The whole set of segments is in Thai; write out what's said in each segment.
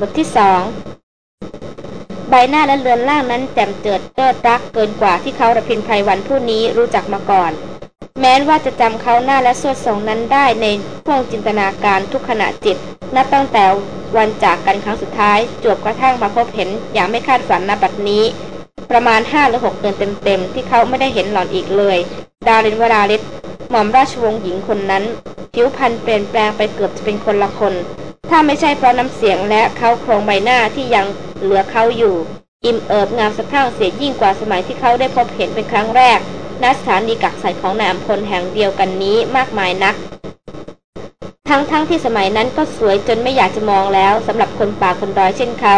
บทที่สองใบหน้าและเรือนร่างนั้นแจ่มเจิดเติดรักเกินกว่าที่เขาระพินไพรวันผู้นี้รู้จักมาก่อน แม้ว่าจะจำเขาหน้าและสวดทรงนั้นได้ในพ่วงจินตนาการทุกขณะจิต นับตั้งแต่วันจากกันครั้งสุดท้าย จวบกระทั่งมาพบเห็นอย่างไม่คาดฝันณบัดนี้ ประมาณห้าหรือหกเดือนเต็มๆ ที่เขาไม่ได้เห็นหล่อนอีกเลย ดารินวราลิศหม่อมราชวงศ์หญิงคนนั้น ผิวพรรณเปลี่ยนแปลงไปเกือบจะเป็นคนละคน ถ้าไม่ใช่เพราะน้ำเสียงและเขาโครงใบหน้าที่ยังเหลือเขาอยู่ อิ่มเอิบงามสะพรั่งเสียยิ่งกว่าสมัยที่เขาได้พบเห็นเป็นครั้งแรกณสถานีกักสัตว์ของนายอัมพลแห่งเดียวกันนี้มากมายนัก ทั้งๆทที่สมัยนั้นก็สวยจนไม่อยากจะมองแล้วสำหรับคนป่าคนดอยเช่นเขา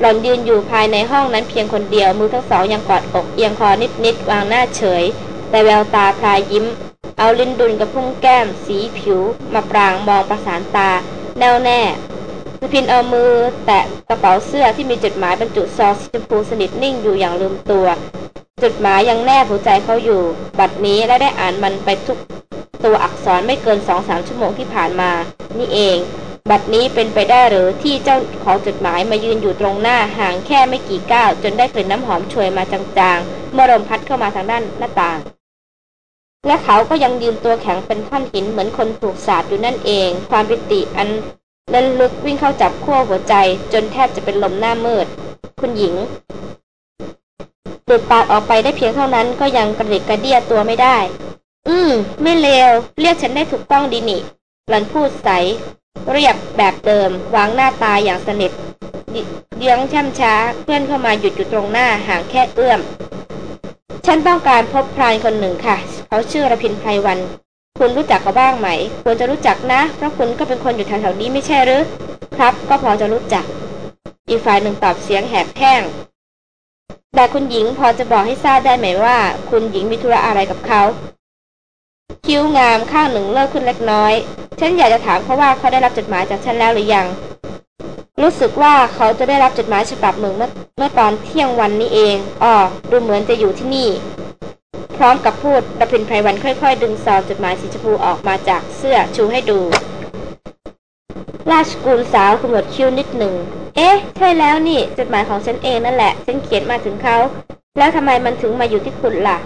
หล่อนยืนอยู่ภายในห้องนั้นเพียงคนเดียวมือทั้งสองยังกอดอกเอียงคอนิดๆวางหน้าเฉย แต่แววตาพลายยิ้ม เอาลิ้นดุลกับพุ่งแก้ม สีผิว มาปรางมองประสานตา แน่วแน่ สพินเอามือแตะกระเป๋าเสื้อที่มีจดหมายบรรจุซองสีชมพูสนิทนิ่งอยู่อย่างลืมตัว จดหมายยังแนบหัวใจเขาอยู่ บัดนี้และได้อ่านมันไปทุกตัวอักษรไม่เกินสองสามชั่วโมงที่ผ่านมา นี่เอง บัดนี้เป็นไปได้หรือที่เจ้าของจดหมายมายืนอยู่ตรงหน้าห่างแค่ไม่กี่ก้าวจนได้กลิ่นน้ำหอมช่วยมาจางๆ เมื่อลมพัดเข้ามาทางด้านหน้าต่าง และเขาก็ยังยืนตัวแข็งเป็นท่อนหินเหมือนคนถูกสาดอยู่นั่นเอง ความปิติอัน เล่นลึกวิ่งเข้าจับขั้วหัวใจ จนแทบจะเป็นลมหน้ามืด คุณหญิงหลุดปากออกไปได้เพียงเท่านั้นก็ยังกระดิกกระเดียตัวไม่ได้ อืม ไม่เลว เรียกฉันได้ถูกต้องดีนี่หลันพูดใส เรียบแบบเดิม วางหน้าตาอย่างสนิทเลี้ยงช่ำช้าเพื่อนเข้ามาหยุดอยู่ตรงหน้าห่างแค่เอื้อม ฉันต้องการพบพรานคนหนึ่งค่ะ เขาชื่อระพินไพรวัน คุณรู้จักเขาบ้างไหม ควรจะรู้จักนะ เพราะคุณก็เป็นคนอยู่แถวๆนี้ไม่ใช่หรือครับ ก็พอจะรู้จัก อีกฝ่ายหนึ่งตอบเสียงแหบแห้ง แต่คุณหญิงพอจะบอกให้ทราบได้ไหมว่า คุณหญิงมีธุระอะไรกับเขา คิ้วงามข้างหนึ่งเลิกขึ้นเล็กน้อย ฉันอยากจะถามเขาว่าเขาได้รับจดหมายจากฉันแล้วหรือยัง รู้สึกว่าเขาจะได้รับจดหมายฉบับหนึ่งเมื่อเมื่อตอนเที่ยงวันนี้เองอ๋อดูเหมือนจะอยู่ที่นี่ พร้อมกับพูดรพินไพรวันค่อย ๆ ดึงซองจดหมายสีชมพูออกมาจากเสื้อชูให้ดู ราชกุลสาวขมวดคิ้วนิดหนึ่ง เอ๊ะ ใช่แล้วนี่จดหมายของฉันเองนั่นแหละฉันเขียนมาถึงเขา แล้วทำไมมันถึงมาอยู่ที่คุณล่ะ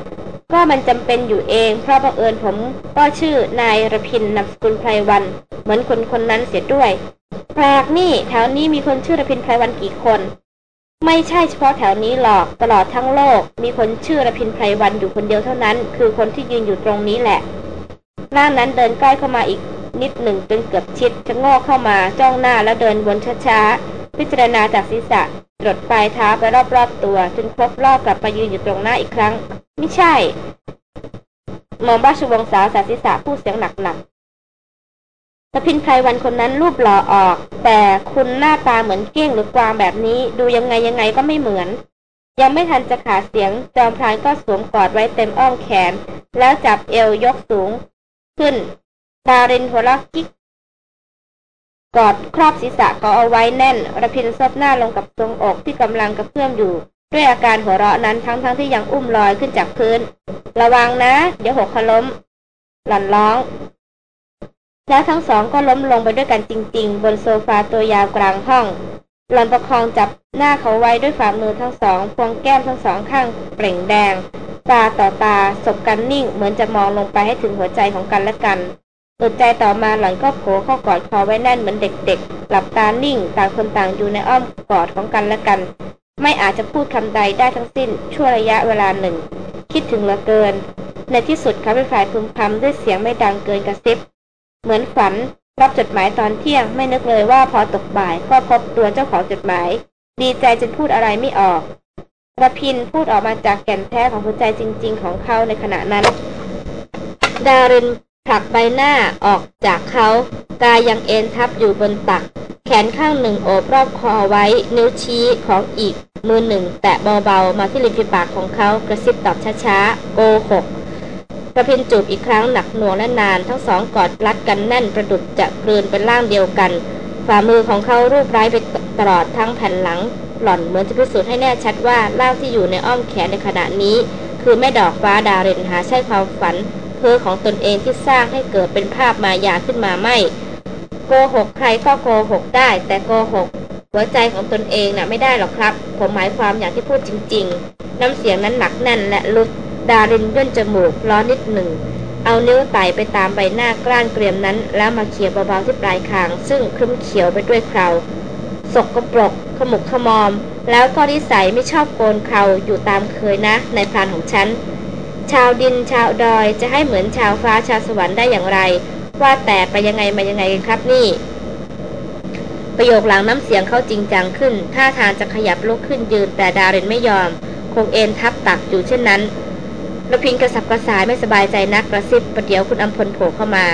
ก็มันจำเป็นอยู่เอง เพราะบังเอิญผมก็ชื่อนายระพินนามสกุลไพรวัน เหมือนคนคนนั้นเสียด้วยแปลกนี่แถวนี้มีคนชื่อระพินไพรวันกี่คน ไม่ใช่เฉพาะแถวนี้หรอก ตลอดทั้งโลก มีคนชื่อระพินไพรวันอยู่คนเดียวเท่านั้น คือคนที่ยืนอยู่ตรงนี้แหละร่างนั้นเดินใกล้เข้ามาอีกนิดหนึ่งจนเกือบชิดจะงอกเข้ามาจ้องหน้าแล้วเดินวนช้าๆ พิจารณาจากศีรษะตรวจปลายเท้าไปรอบๆตัว จนครบรอบกลับมายืนอยู่ตรงหน้าอีกครั้ง ไม่ใช่หมอมราชวงศ์สาวสาศีรษะพูดเสียงหนักๆ ตะพินไพรวันคนนั้นรูปหล่อออก แต่คุณหน้าตาเหมือนเก้งหรือกวางแบบนี้ ดูยังไงยังไงก็ไม่เหมือน ยังไม่ทันจะขาดเสียง จอมพรานก็สวมกอดไว้เต็มอ้อมแขน แล้วจับเอวยกสูง ขึ้น ดารินหัวเราะกิ๊กกอดครอบศีรษะเขาเอาไว้แน่นระพินซบหน้าลงกับทรงอกที่กำลังกระเพื่อมอยู่ ด้วยอาการหัวเราะนั้นทั้งๆทที่ยังอุ้มลอยขึ้นจากพื้น ระวังนะ เดี๋ยวหกขล้ม หล่อนร้อง แล้วทั้งสองก็ล้มลงไปด้วยกันจริง ๆ บนโซฟาตัวยาวกลางห้อง หลอนประคองจับหน้าเขาไว้ด้วยฝ่ามือทั้งสอง พวงแก้มทั้งสองข้างเปล่งแดง ตาต่อตาสบกันนิ่ง เหมือนจะมองลงไปให้ถึงหัวใจของกันและกันอดใจต่อมาหล่อนก็โผล่เข้ากอดคอไว้แน่นเหมือนเด็กๆ หลับตานิ่ง ต่างคนต่างอยู่ในอ้อมกอดของกันและกัน ไม่อาจจะพูดคำใดได้ทั้งสิ้น ชั่วระยะเวลาหนึ่ง คิดถึงเหลือเกิน ในที่สุดเขาเป็นฝ่ายพึมพำด้วยเสียงไม่ดังเกินกระซิบ เหมือนฝันรับจดหมายตอนเที่ยงไม่นึกเลยว่าพอตกบ่ายก็พบตัวเจ้าของจดหมาย ดีใจจนพูดอะไรไม่ออกระพินพูดออกมาจากแก่นแท้ของหัวใจจริง ๆ ของเขาในขณะนั้น ดารินผลักใบหน้าออกจากเขากายยังเอ็นทับอยู่บนตัก แขนข้างหนึ่งโอบรอบคอไว้ นิ้วชี้ของอีก มือหนึ่งแตะเบาๆ มาที่ริมฝีปากของเขากระซิบตอบช้าๆ โกหกก ระพินจูบอีกครั้งหนักหน่วงและนาน ทั้งสองกอดรัดกันแน่นประดุดจะกลืนเป็นร่างเดียวกัน ฝ่ามือของเขารูปไร้ไปตลอดทั้งแผ่นหลัง หล่อนเหมือนจะพิสูจน์ให้แน่ชัดว่าร่างที่อยู่ในอ้อมแขนในขณะนี้ คือแม่ดอกฟ้าดาเรนหาใช่ความฝัน เพ้อของตนเองที่สร้างให้เกิดเป็นภาพมายาขึ้นมาไม่โกหกใครก็โกหกได้ แต่โกหกหัวใจของตนเองนะ่ะไม่ได้หรอกครับ ผมหมายความอย่างที่พูดจริง ๆ น้ำเสียงนั้นหนักแน่นและลุด ดารินย่นจมูกล้อนิดหนึ่ง เอานิ้วไต่ไปตามใบหน้ากล้านเกรียมนั้น แล้วมาเขี่ยเบาๆที่ปลายคาง ซึ่งครึ้มเขียวไปด้วยเคราสกกระปรก ขมุกขมอม แล้วก็นิสัยไม่ชอบโกนเขาอยู่ตามเคยนะ ในพรานของฉัน ชาวดินชาวดอยจะให้เหมือนชาวฟ้าชาวสวรรค์ได้อย่างไร ว่าแต่ไปยังไงมายังไงกันครับนี่ ประโยคหลังน้ำเสียงเขาจริงจังขึ้น ท่าทางจะขยับลุกขึ้นยืนแต่ดารินไม่ยอม คงเอ็นทับตักอยู่เช่นนั้น ระพินกระสับกระสายไม่สบายใจนักกระซิบประเดี๋ยวคุณอัมพลโผล่เข้ามา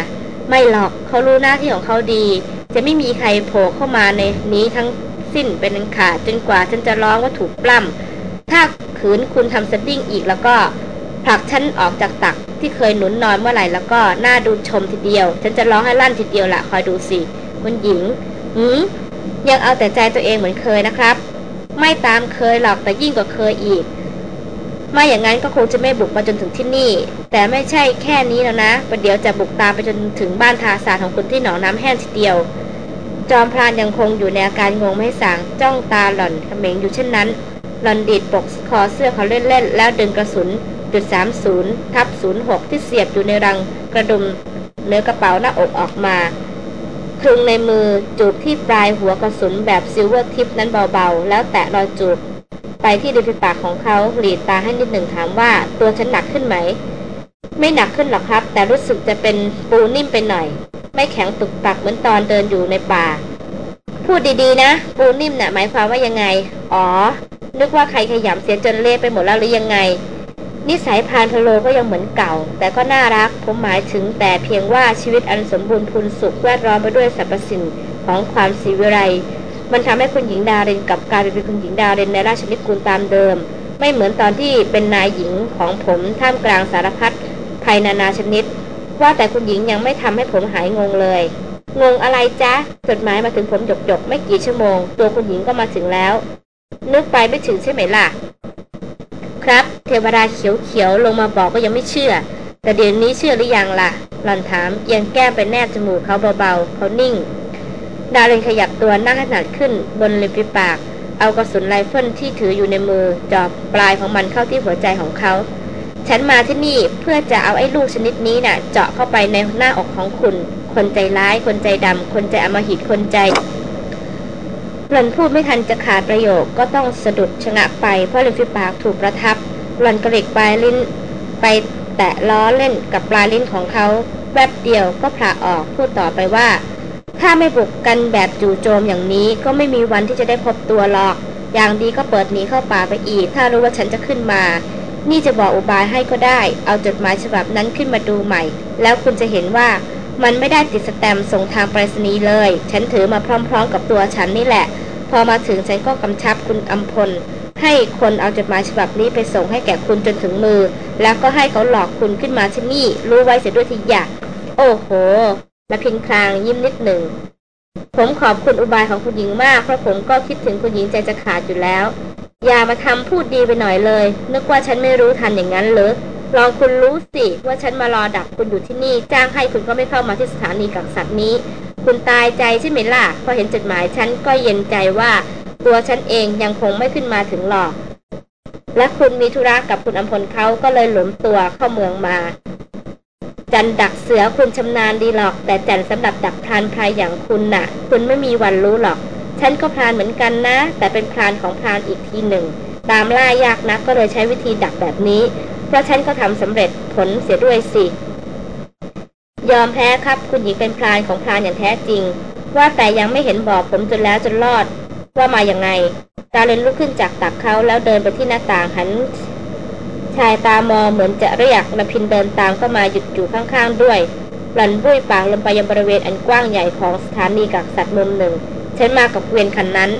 ไม่หรอกเขารู้หน้าที่ของเขาดี จะไม่มีใครโผล่เข้ามาในนี้ทั้งสิ้นเป็นขาดจนกว่าฉันจะร้องว่าถูกปล้ำถ้าขืนคุณทำสดิ้งอีกแล้วก็ผลักฉันออกจากตักที่เคยหนุนนอนเมื่อไหร่แล้วก็น่าดูชมทีเดียว ฉันจะร้องให้ลั่นทีเดียวละคอยดูสิคุณหญิงหืมยังเอาแต่ใจตัวเองเหมือนเคยนะครับ ไม่ตามเคยหรอกแต่ยิ่งกว่าเคยอีก ไม่อย่างนั้นก็คงจะไม่บุกมาจนถึงที่นี่ แต่ไม่ใช่แค่นี้แล้วนะประเดี๋ยวจะบุกตามไปจนถึงบ้านทาสาของคุณที่หนองน้ำแห้งทีเดียว จอมพรานยังคงอยู่ในอาการงงไม่สางจ้องตาหล่อนเขม็งอยู่เช่นนั้น หล่อนดีดปกคอเสื้อเขาเล่นๆ แล้วดึงกระสุนจุดสามศูนย์ทับศูนย์หกที่เสียบอยู่ในรังกระดุมเนื้อกระเป๋าหน้าอกออกมาคลึงในมือจูบที่ปลายหัวกระสุนแบบ silver tip นั้นเบาๆ แล้วแตะรอยจูบ ไปที่ริมฝีปากของเขาหลิ่วตาให้นิดหนึ่งถามว่า ตัวฉันหนักขึ้นไหม ไม่หนักขึ้นหรอกครับ แต่รู้สึกจะเป็นปูนิ่มไปหน่อย ไม่แข็งตุกตักเหมือนตอนเดินอยู่ในป่า พูดดีๆนะ ปูนิ่มนะ่ะหมายความว่ายังไง อ๋อ นึกว่าใครขยำเสียจนเละไปหมดแล้วหรือยังไง นิสัยพานพโลก็ยังเหมือนเก่า แต่ก็น่ารัก ผมหมายถึงแต่เพียงว่าชีวิตอันสมบูรณ์พูนสุขแวดล้อมไปด้วยสรรพสิ่งของความสีวิไร มันทำให้คุณหญิงดารินกับการเป็นคุณหญิงดารินในราชนิกูลตามเดิม ไม่เหมือนตอนที่เป็นนายหญิงของผมท่ามกลางสารพัดภัยนานาชนิด ว่าแต่คุณหญิงยังไม่ทำให้ผมหายงงเลย งงอะไรจ๊ะจดหมายมาถึงผมหยกหยกไม่กี่ชั่วโมง ตัวคุณหญิงก็มาถึงแล้ว นึกไปไม่ถึงใช่ไหมล่ะ ครับ เทวดาเขียวๆลงมาบอกก็ยังไม่เชื่อ แต่เดี๋ยวนี้เชื่อหรือยังล่ะหล่อนถามเอียงแก้มไปแนบจมูกเขาเบาๆเขานิ่ง ดารินขยับตัวนั่งขนาดขึ้นบนริมฝีปาก เอากระสุนไรเฟิลที่ถืออยู่ในมือจอบปลายของมันเข้าที่หัวใจของเขา ฉันมาที่นี่เพื่อจะเอาไอ้ลูกชนิดนี้นะ่ะ เจาะเข้าไปในหน้าอกของคุณ คนใจร้าย คนใจดำคนใจอมหิตคนใจหล่อนพูดไม่ทันจะขาดประโยคก็ต้องสะดุดชะงะไปเพราะริมฝีปากถูกประทับหล่อนกระเิกปลายลิ้นไปแตะล้อเล่นกับปลายลิ้นของเขาแวบเดียวก็ผ่าออกพูดต่อไปว่า ถ้าไม่บุกกันแบบจู่โจมอย่างนี้ ก็ไม่มีวันที่จะได้พบตัวหรอก อย่างดีก็เปิดหนีเข้าป่าไปอีก ถ้ารู้ว่าฉันจะขึ้นมา นี่จะบอกอุบายให้ก็ได้ เอาจดหมายฉบับนั้นขึ้นมาดูใหม่ แล้วคุณจะเห็นว่ามันไม่ได้ติดสแตมส่งทางไปรษณีย์เลย ฉันถือมาพร้อมๆ กับตัวฉันนี่แหละ พอมาถึงฉันก็กำชับคุณอัมพล ให้คนเอาจดหมายฉบับนี้ไปส่งให้แก่คุณจนถึงมือ แล้วก็ให้เขาหลอกคุณขึ้นมาที่นี่ รู้ไว้เสียด้วยทีอย่าโอ้โห และพิงคลางยิ้มนิดหนึ่ง ผมขอบคุณอุบายของคุณหญิงมาก เพราะผมก็คิดถึงคุณหญิงใจจะขาดอยู่แล้ว อย่ามาทำพูดดีไปหน่อยเลย นึกว่าฉันไม่รู้ทันอย่างนั้นเหรอลองคุณรู้สิว่าฉันมารอดักคุณอยู่ที่นี่ จ้างให้คุณก็ไม่เข้ามาที่สถานีกักสัตว์นี้ คุณตายใจใช่ไหมล่ะพอเห็นจดหมายฉันก็เย็นใจว่า ตัวฉันเองยังคงไม่ขึ้นมาถึงหรอก และคุณมีธุระกับคุณอำพลเขาก็เลยหลมตัวเข้าเมืองมา จั่นดักเสือคุณชำนาญดีหรอก แต่จั่นสำหรับดักพรานไพรอย่างคุณนะ่ะ คุณไม่มีวันรู้หรอก ฉันก็พรานเหมือนกันนะ แต่เป็นพรานของพรานอีกทีหนึ่ง ตามล่ายากนักก็เลยใช้วิธีดักแบบนี้ เพราะฉันก็ทำสำเร็จผลเสียด้วยสิ ยอมแพ้ครับคุณหญิงเป็นพรานของพรานอย่างแท้จริง ว่าแต่ยังไม่เห็นบอกผมจนแล้วจนรอด ว่ามาอย่างไงดารินลุกขึ้นจากตักเขาแล้วเดินไปที่หน้าต่างหัน ชายตามองเหมือนจะเรียกละพินเดินตามเข้ามาหยุดอยู่ข้างๆด้วยหลันบุ้ยปากลงไปยังบริเวณอันกว้างใหญ่ของสถานีกักสัตว์มุมหนึ่งฉันมากับเกวียนคันนั้น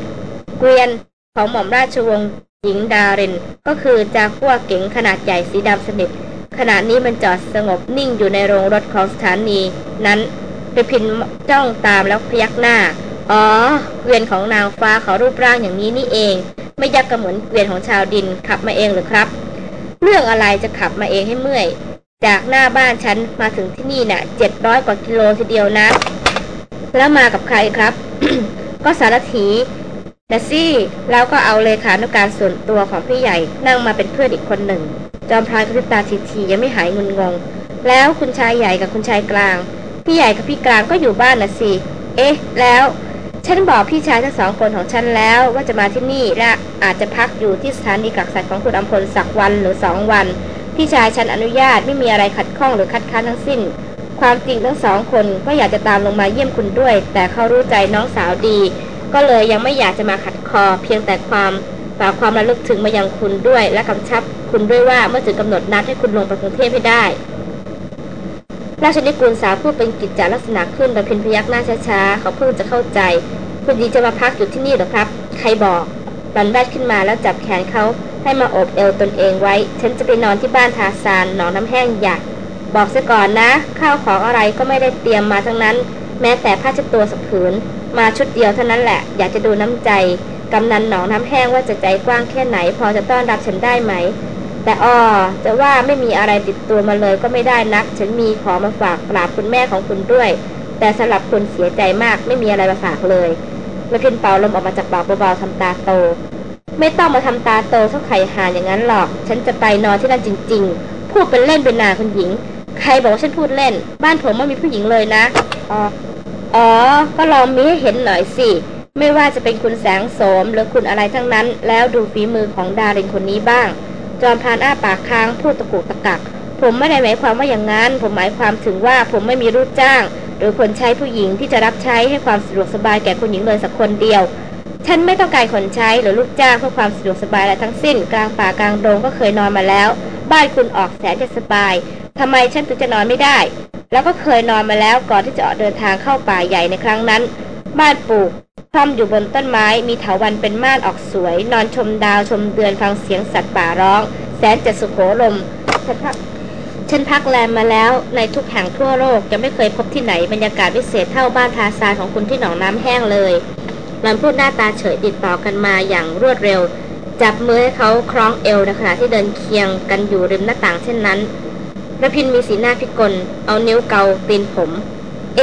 เกวียนของหม่อมราชวงศ์หญิงดาริน ก็คือจากัวเก๋งขนาดใหญ่สีดำสนิทขณะนี้มันจอดสงบนิ่งอยู่ในโรงรถของสถานี นั้นไปพินจ้องตามแล้วพยักหน้า อ๋อ เกวียนของนางฟ้าเขารูปร่างอย่างนี้นี่เอง ไม่ยักกระเหมือนเกวียนของชาวดินขับมาเองหรือครับ เรื่องอะไรจะขับมาเองให้เมื่อย จากหน้าบ้านฉันมาถึงที่นี่นะ่ะเจ็ดร้อยกว่ากิโลทีเดียวนะ แล้วมากับใครครับ ก็สารถีแต่ซี่แล้วก็เอาเลขานุการส่วนตัวของพี่ใหญ่นั่งมาเป็นเพื่อนอีกคนหนึ่ง จอมพลานกระพริบตาทีๆยังไม่หายงุนงง แล้วคุณชายใหญ่กับคุณชายกลาง พี่ใหญ่กับพี่กลางก็อยู่บ้านนะสิ เอ๊ะ แล้ว ฉันบอกพี่ชายทั้งสองคนของฉันแล้วว่าจะมาที่นี่และอาจจะพักอยู่ที่สถานีกักสัตว์ของคุณอำพลสักวันหรือสองวัน พี่ชายฉันอนุญาตไม่มีอะไรขัดข้องหรือคัดค้านทั้งสิ้น ความจริงทั้งสองคนก็อยากจะตามลงมาเยี่ยมคุณด้วย แต่เขารู้ใจน้องสาวดี ก็เลยยังไม่อยากจะมาขัดคอ เพียงแต่ความฝากความระลึกถึงมายังคุณด้วย และกำชับคุณด้วยว่าเมื่อถึงกำหนดนัดให้คุณลงไปกรุงเทพให้ได้ ราชนิกูลสาพูดเป็นกิจจาลักษณะขึ้นแต่เพียนพยักหน้าช้าๆเขาเพิ่งจะเข้าใจ คุณดีจะมาพักอยู่ที่นี่หรอครับ ใครบอกบันแวดขึ้นมาแล้วจับแขนเขาให้มาอบเอวตนเองไว้ ฉันจะไปนอนที่บ้านทาซานหนองน้ำแห้งอยากบอกซะก่อนนะ ข้าวของอะไรก็ไม่ได้เตรียมมาทั้งนั้น แม้แต่ผ้าเช็ดตัวสักผืน มาชุดเดียวเท่านั้นแหละ อยากจะดูน้ำใจกำนันหนองน้ำแห้งว่าจะใจกว้างแค่ไหน พอจะต้อนรับฉันได้ไหม แต่อ้อจะว่าไม่มีอะไรติดตัวมาเลยก็ไม่ได้นัก ฉันมีของมาฝากกราบคุณแม่ของคุณด้วย แต่สำหรับคุณเสียใจมากไม่มีอะไรมาฝากเลยแล้วพินเป่าลมออกมาจากปากเบาๆทำตาโต ไม่ต้องมาทำตาโตเท่าไข่หานอย่างนั้นหรอก ฉันจะไปนอนที่นั่นจริง ๆ พูดเป็นเล่นเป็นนาคุณหญิง ใครบอกว่าฉันพูดเล่น บ้านผมไม่มีผู้หญิงเลยนะอ๋ออ๋อ ก็ลองมีให้เห็นหน่อยสิ ไม่ว่าจะเป็นคุณแสงโสมหรือคุณอะไรทั้งนั้น แล้วดูฝีมือของดารินคนนี้บ้าง จอมพานอ้าปากค้างพูดตะกุกตะกัก ผมไม่ได้หมายความว่าอย่างนั้น ผมหมายความถึงว่าผมไม่มีรูปจ้าง หรือคนใช้ผู้หญิงที่จะรับใช้ให้ความสะดวกสบายแก่คุณหญิงเลยสักคนเดียว ฉันไม่ต้องการคนใช้หรือลูกจ้างเพื่อความสะดวกสบายอะไรทั้งสิ้น กลางป่ากลางดงก็เคยนอนมาแล้ว บ้านคุณออกแสนจะสบายทำไมฉันถึงจะนอนไม่ได้ แล้วก็เคยนอนมาแล้วก่อนที่จะออกเดินทางเข้าป่าใหญ่ในครั้งนั้น บ้านปลูกคล่อมอยู่บนต้นไม้มีเถาวันเป็นม่านออกสวย นอนชมดาวชมเดือนฟังเสียงสัตว์ป่าร้อง แสนจะสุโขลมฉันพักฉันพักแรมมาแล้วในทุกแห่งทั่วโลกยังไม่เคยพบที่ไหนบรรยากาศพิเศษเท่าบ้านทาซานของคุณที่หนองน้ำแห้งเลยหลันพูดหน้าตาเฉยติดต่อกันมาอย่างรวดเร็ว จับมือให้เขาคล้องเอวในขณะที่เดินเคียงกันอยู่ริมหน้าต่างเช่นนั้นระพินมีสีหน้าพิกลเอานิ้วเกาตีนผม เอ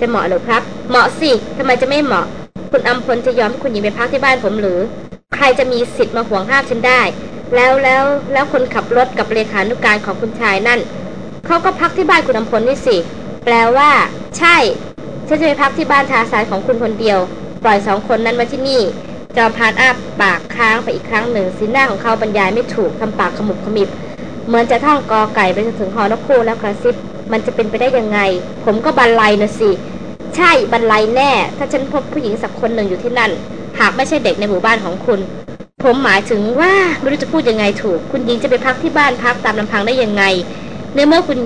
จะเหมาะหรือครับ เหมาะสิทำไมจะไม่เหมาะ คุณอัมพลจะยอมให้คุณหญิงไปพักที่บ้านผมหรือ ใครจะมีสิทธิ์มาห่วงห้ามฉันได้ แล้วแล้วแล้วคนขับรถกับเลขานุการของคุณชายนั่นเขาก็พักที่บ้านคุณอัมพลนี่สิ แปลว่า ใช่ ฉันจะไปพักที่บ้านทาสายของคุณคนเดียว ปล่อยสองคนนั้นมาที่นี่ จอมพานอ้าปากค้างไปอีกครั้งหนึ่ง สีหน้าของเขาบรรยายไม่ถูกทำปากขมุบขมิบ เหมือนจะท่องกอไก่ไปจนถึงหอนกคู่แล้วกระซิบ มันจะเป็นไปได้ยังไง ผมก็บันไลนะสิ ใช่บันไลแน่ ถ้าฉันพบผู้หญิงสักคนหนึ่งอยู่ที่นั่น หากไม่ใช่เด็กในหมู่บ้านของคุณ ผมหมายถึงว่าไม่รู้จะพูดยังไงถูก คุณหญิงจะไปพักที่บ้านพักตามลำพังได้ยังไงในเมื่อคุณ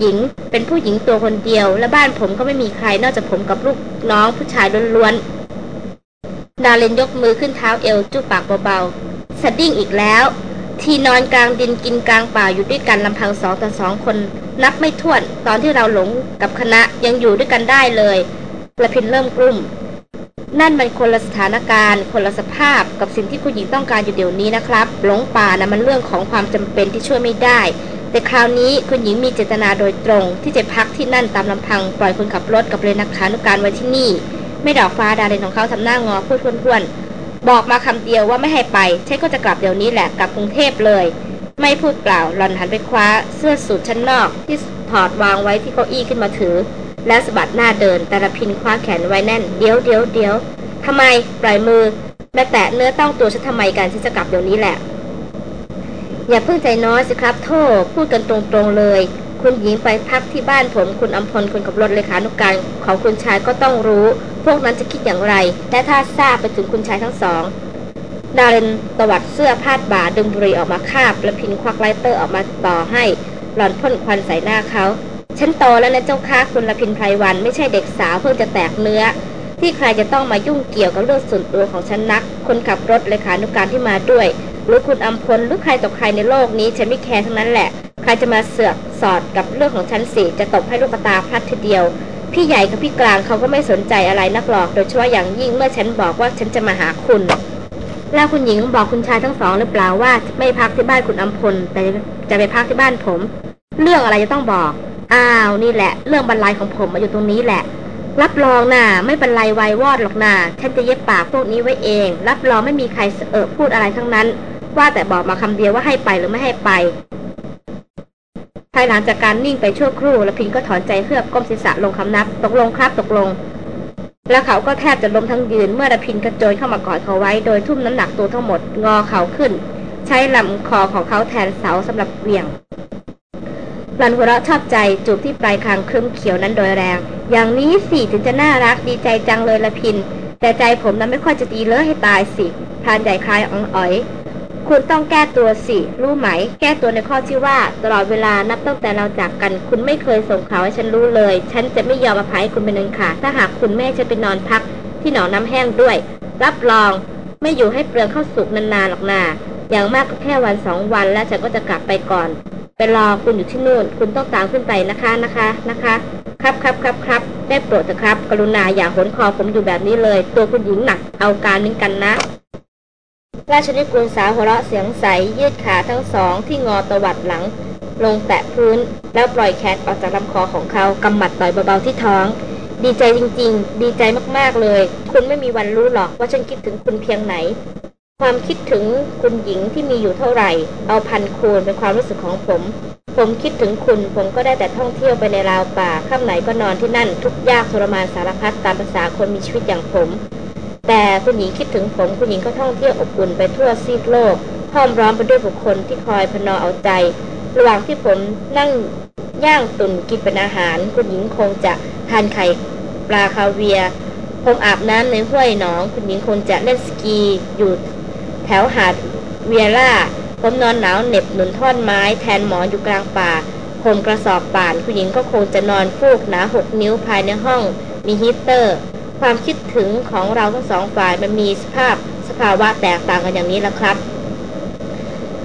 หญิงเป็นผู้หญิงตัวคนเดียว และบ้านผมก็ไม่มีใครนอกจากผมกับลูกน้องผู้ชายล้วนๆดาเลนยกมือขึ้นเท้าเอวจูบปากเบาๆสดิ้งอีกแล้ว ที่นอนกลางดินกินกลางป่าอยู่ด้วยกันลำพังสองต่อสองคน นับไม่ถ้วนตอนที่เราหลงกับคณะยังอยู่ด้วยกันได้เลยประพินเริ่มกลุ้มนั่นมันคนละสถานการณ์ คนละสภาพกับสิ่งที่คุณหญิงต้องการอยู่เดี๋ยวนี้นะครับ หลงป่านะมันเรื่องของความจำเป็นที่ช่วยไม่ได้ แต่คราวนี้คุณหญิงมีเจตนาโดยตรง ที่จะพักที่นั่นตามลำพังปล่อยคนขับรถกับเรนักขานุการไว้ที่นี่ ไม่ดอกฟ้าดาเรนของเขาทำหน้างอพูดทวนๆบอกมาคำเดียวว่าไม่ให้ไปฉันก็จะกลับเดี๋ยวนี้แหละกลับกรุงเทพเลย ไม่พูดเปล่าหลอนหันไปคว้าเสื้อสูทชั้นนอก ที่ถอดวางไว้ที่เก้าอี้ขึ้นมาถือ แล้วสะบัดหน้าเดินแต่ละพินคว้าแขนไว้แน่น เดี๋ยวเดี๋ยวเดี๋ยวทำไมปล่อยมือแม่แตะเนื้อต้องตัวฉันทำไมกันฉันจะกลับเดี๋ยวนี้แหละ อย่าเพิ่งใจน้อยสิครับ โทษพูดกันตรงๆเลย คุณหญิงไปพักที่บ้านผมคุณอำพลคนขับรถเลขานุการของคุณชายก็ต้องรู้ พวกนั้นจะคิดอย่างไร และถ้าทราบไปถึงคุณชายทั้งสอง ดารินตวัดเสื้อพาดบ่าดึงบุหรี่ออกมาคาบ รพินทร์ควัก lighter ออกมาต่อให้ หล่อนพ่นควันใส่หน้าเขาฉันโตแล้วนะเจ้าค่ะคุณรพินทร์ ไพรวัลย์ไม่ใช่เด็กสาวเพิ่งจะแตกเนื้อ ที่ใครจะต้องมายุ่งเกี่ยวกับเรื่องส่วนตัวของฉันนัก คนขับรถเลขานุการที่มาด้วย หรือคุณอำพลหรือใครต่อใครในโลกนี้ ฉันไม่แคร์ทั้งนั้นแหละ ใครจะมาเสือกสอดกับเรื่องของฉันสิจะตบให้ลูกตาพลัดทีเดียว พี่ใหญ่กับพี่กลางเขาก็ไม่สนใจอะไรนักหรอก โดยเฉพาะอย่างยิ่งเมื่อฉันบอกว่าฉันจะมาหาคุณ แล้วคุณหญิงบอกคุณชายทั้งสองหรือเปล่าว่าไม่พักที่บ้านคุณอัมพลแต่จะไปพักที่บ้านผม เรื่องอะไรจะต้องบอก อ้าวนี่แหละ เรื่องบรรลัยของผมมาอยู่ตรงนี้แหละ รับรองนะ่ะไม่เป็นไรวายวอดหรอกนะ่ะฉันจะเย็บปากพวกนี้ไว้เอง รับรองไม่มีใครเออพูดอะไรทั้งนั้น ว่าแต่บอกมาคำเดียวว่าให้ไปหรือไม่ให้ไปภายหลังจากการนิ่งไปชั่วครู่ละพินก็ถอนใจเพื่อก้มศีรษะลงคำนับ ตกลงครับตกลง แล้วเขาก็แทบจะล้มทั้งยืนเมื่อระพินกระโจนเข้ามากอดเขาไว้โดยทุ่มน้ำหนักตัวทั้งหมดงอเขาขึ้น ใช้ลำคอของเขาแทนเสาสำหรับเหวี่ยงรันหัวเราะชอบใจจูบที่ปลายคางครึ้มเขียวนั้นโดยแรง อย่างนี้สิถึงจะน่ารักดีใจจังเลยละพิน แต่ใจผมนั้นไม่ค่อยจะดีเลยให้ตายสิพานใหญ่คลายอ่องอ๋อย คุณต้องแก้ตัวสิ รู้ไหม แก้ตัวในข้อที่ว่า ตลอดเวลานับตั้งแต่เราจากกัน คุณไม่เคยส่งข่าวให้ฉันรู้เลย ฉันจะไม่ยอมอภัยคุณเป็นอันขาดถ้าหากคุณแม่ฉันไปนอนพัก ที่หนองน้ำแห้งด้วย รับรอง ไม่อยู่ให้เปลืองข้าวสุกนานๆหรอกนาอย่างมากก็แค่วันสองวันแล้วฉันก็จะกลับไปก่อนไปรอคุณอยู่ที่นู่น คุณต้องตามขึ้นไปนะคะนะคะนะคะ ครับครับครับครับได้โปรดเถอะครับ กรุณาอย่าหนคอผมอยู่แบบนี้เลย ตัวคุณหญิงหนักเอาการนึงกันนะ ราชนิกุลสาวหัวเราะเสียงใส ยืดขาทั้งสองที่งอตวัดหลัง ลงแตะพื้น แล้วปล่อยแขนออกจากลำคอของเขากำหมัดต่อยเบาๆที่ท้อง ดีใจจริง ๆ ดีใจมากๆเลย คุณไม่มีวันรู้หรอกว่าฉันคิดถึงคุณเพียงไหน ความคิดถึงคุณหญิงที่มีอยู่เท่าไหร่ เอาพันคูณเป็นความรู้สึกของผม ผมคิดถึงคุณ ผมก็ได้แต่ท่องเที่ยวไปในราวป่าข้ามไหนก็นอนที่นั่น ทุกยากทรมานสารพัดตามภาษาคนมีชีวิตอย่างผม แต่คุณหญิงคิดถึงผมคุณหญิงก็ท่องเที่ยวอบอุ่นไปทั่วซีกโลกห้อมร้อมไปด้วยบุคคลที่คอยพนอเอาใจ ระหว่างที่ผมนั่งย่างตุ่นกินเป็นอาหาร คุณหญิงคงจะทานไข่ปลาคาเวียผมอาบน้ำในห้วยหนอง คุณหญิงคงจะเล่นสกีอยู่แถวหาดเวียร่าผมนอนหนาวเหน็บหนุนท่อนไม้แทนหมอนอยู่กลางป่าผมกระสอบป่านผู้หญิงก็คงจะนอนฟูกหนาหกนิ้วภายในห้องมีฮีเตอร์ ความคิดถึงของเราทั้งสองฝ่ายมันมีสภาพสภาวะแตกต่างกันอย่างนี้แล้วครับ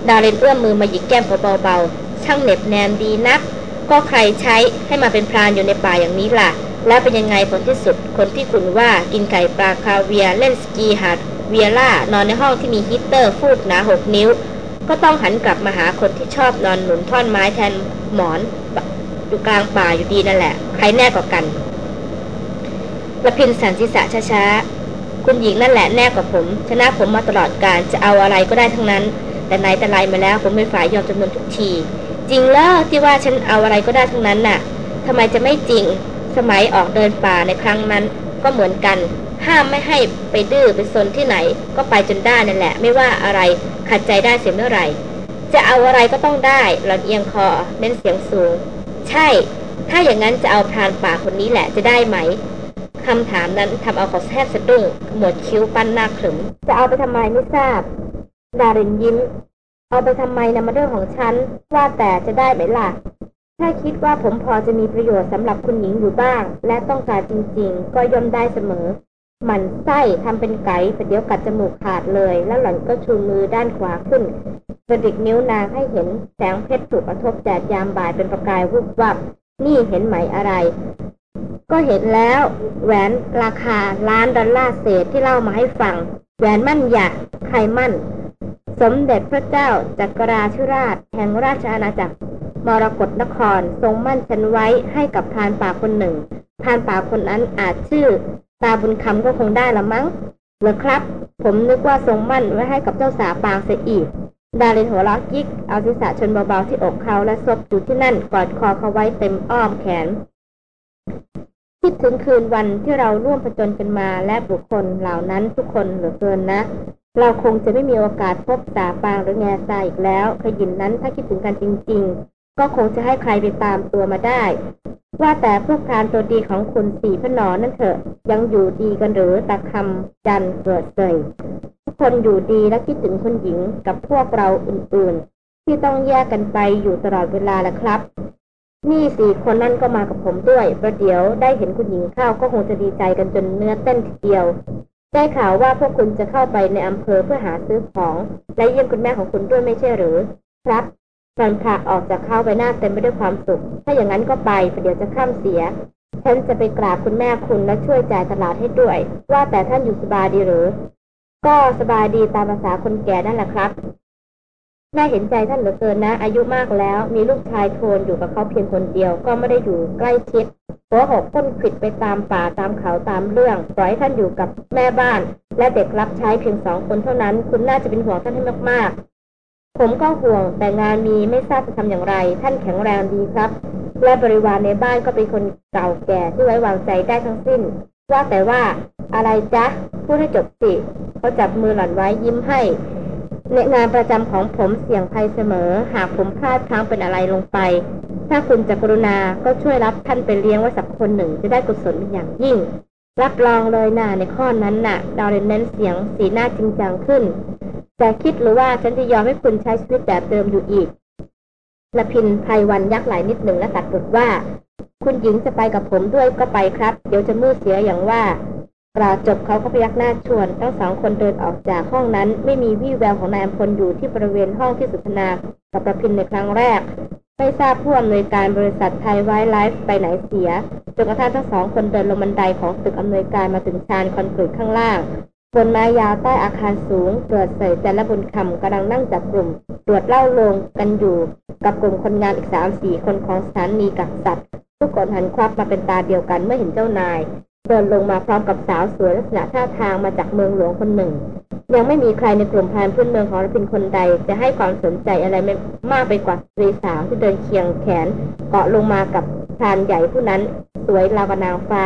ดาเรนเอื้อมมือมาหยิกแก้มเบาๆ ช่างเหน็บแนมดีนัก ก็ใครใช้ให้มาเป็นพรานอยู่ในป่าอย่างนี้ล่ะ แล้วเป็นยังไงผลที่สุด คนที่คุณว่ากินไก่ปลาคาเวียเล่นสกีหาดเวียร่านอนในห้องที่มีฮีเตอร์ฟูกหนาหกนิ้ว ก็ต้องหันกลับมาหาคนที่ชอบนอนหนุนท่อนไม้แทนหมอนอยู่กลางป่าอยู่ดีนั่นแหละ ใครแน่กว่ากัน ละพินสันศีษะช้าๆ คุณหญิงนั่นแหละแน่กว่าผม ชนะผมมาตลอดการจะเอาอะไรก็ได้ทั้งนั้น แต่ไหนแต่ไรมาแล้วผมไม่ฝ่ายยอมจำนวนทุกที จริงแล้วที่ว่าฉันเอาอะไรก็ได้ทั้งนั้นน่ะทำไมจะไม่จริง สมัยออกเดินป่าในครั้งนั้น ก็เหมือนกัน ห้ามไม่ให้ไปดื้อไปซนที่ไหน ก็ไปจนได้นั่นแหละ ไม่ว่าอะไรขัดใจได้เสียเมื่อไหร่ จะเอาอะไรก็ต้องได้หลอนเอียงคอเน้นเสียงสูง ใช่ ถ้าอย่างนั้นจะเอาพรานป่าคนนี้แหละจะได้ไหม คำถามนั้นทำเอาเขาแทบสะดุ้งหมดคิ้วปั้นหน้าขรึม จะเอาไปทำไมไม่ทราบ ดารินยิ้ม เอาไปทำไมนะมาเรื่องของฉัน ว่าแต่จะได้ไหมล่ะ ถ้าคิดว่าผมพอจะมีประโยชน์สำหรับคุณหญิงอยู่บ้าง และต้องการจริง ๆ ก็ย่อมได้เสมอหมันไส้ทำเป็นไก่แต่เดี๋ยวกัดจมูกขาดเลย แล้วหล่อนก็ชูมือด้านขวาขึ้นกระดิกนิ้วนางให้เห็นแสงเพชรถูกกระทบแดดยามบ่ายเป็นประกายวุบวับนี่เห็นไหมอะไร ก็เห็นแล้วแหวนราคาล้านดอลลาร์เศษที่เล่ามาให้ฟัง แหวนมั่นหยาใครมั่น สมเด็จพระเจ้าจักรราชราช แห่งราชอาณาจักร มรกรนครทรงมั่นฉันไว้ให้กับพานป่าคนหนึ่งพานป่าคนนั้นอาจชื่อ ตาบุญคำก็คงได้ละมั้งเหรอครับ ผมนึกว่าทรงมั่นไว้ให้กับเจ้าสาปางเสียอีก ดารินหัวล้อยิกเอาศีรษะชนเบาๆที่อกเขาและซบอยู่ที่นั่นกอดคอเขาไว้เต็มอ้อมแขน คิดถึงคืนวันที่เราร่วมผจญกันมาและบุคคลเหล่านั้นทุกคนเหลือเกินนะ เราคงจะไม่มีโอกาสพบสาปางหรือแง่ทรายอีกแล้วขยินนั้นถ้าคิดถึงกันจริง ๆ ก็คงจะให้ใครไปตามตัวมาได้ ว่าแต่พวกพรานตัวดีของคุณสี่พนอนั่นเถอะยังอยู่ดีกันหรือตะคำจันเกิดเสยทุกคนอยู่ดีและคิดถึงคุณหญิงกับพวกเราอื่นๆ ที่ต้องแยกกันไปอยู่ตลอดเวลาแหละครับ นี่สี่คนนั่นก็มากับผมด้วย ประเดี๋ยวได้เห็นคุณหญิงเข้าก็คงจะดีใจกันจนเนื้อเต้นทีเดียว ได้ข่าวว่าพวกคุณจะเข้าไปในอำเภอเพื่อหาซื้อของ และเยี่ยมคุณแม่ของคุณด้วยไม่ใช่หรือ ครับฟันผาออกจากเข้าไปหน้าเต็มไปด้วยความสุข ถ้าอย่างนั้นก็ไปประเดี๋ยวจะข้ามเสีย ฉันจะไปกราบคุณแม่คุณและช่วยจ่ายตลาดให้ด้วย ว่าแต่ท่านอยู่สบายดีหรือ ก็สบายดีตามภาษาคนแก่นั่นแหละครับ น่าเห็นใจท่านเหลือเกินนะ อายุมากแล้ว มีลูกชายโทนอยู่กับเขาเพียงคนเดียว ก็ไม่ได้อยู่ใกล้ชิดหัวหกพ้นขิดไปตามป่าตามเขาตามเรื่อง ปล่อยท่านอยู่กับแม่บ้าน และเด็กรับใช้เพียงสองคนเท่านั้น คุณน่าจะเป็นห่วงท่านให้มากๆ ผมก็ห่วงแต่งานมีไม่ทราบจะทำอย่างไร ท่านแข็งแรงดีครับ และบริวารในบ้านก็เป็นคนเก่าแก่ที่ไว้วางใจได้ทั้งสิ้นว่าแต่ว่าอะไรจ๊ะพูดให้จบสิเขาจับมือหล่อนไว้ยิ้มให้ ในงานประจำของผมเสี่ยงภัยเสมอ หากผมพลาดพลั้งเป็นอะไรลงไป ถ้าคุณจะกรุณาก็ช่วยรับท่านไปเลี้ยงไว้สักคนหนึ่งจะได้กุศลเป็นอย่างยิ่ง รับรองเลยนะในข้อนั้นน่ะ ดาวเรนเน้นเสียงสีหน้าจริงจังขึ้น แต่คิดหรือว่าฉันจะยอมให้คุณใช้ชีวิตแบบเดิมอยู่อีกละพินภัยวันยักไหลนิดหนึ่งและตัดบทว่า คุณหญิงจะไปกับผมด้วยก็ไปครับ เดี๋ยวจะมืดเสียอย่างว่า กล่าวจบเขาก็พยักหน้าชวน ทั้งสองคนเดินออกจากห้องนั้น ไม่มีวี่แววของนายอำพลอยู่ที่บริเวณห้องที่สนทนากับรพินทร์ในครั้งแรก ไม่ทราบผู้อำนวยการบริษัทไทยไวลด์ไลฟ์ไปไหนเสียจนกระทั่งทั้งสองคนเดินลงบันไดของตึกอำนวยการมาถึงชานคอนกรีตข้างล่างบนไม้ยาวใต้อาคารสูงเกิด เส่ย และบุญคำกำลังนั่งจับกลุ่ม ดวดเหล้าโรงกันอยู่ กับกลุ่มคนงานอีกสามสี่คนของสถานีกักสัตว์ ทุกคนหันควับมาเป็นตาเดียวกันเมื่อเห็นเจ้านาย เดินลงมาพร้อมกับสาวสวยลักษณะท่าทางมาจากเมืองหลวงคนหนึ่ง ยังไม่มีใครในกลุ่มพานพื้นเมืองของรพินคนใด จะให้ความสนใจอะไรมมากไปกว่าสตรีสาวที่เดินเคียงแขน เกาะลงมากับพานใหญ่ผู้นั้น สวยราวกับนางฟ้า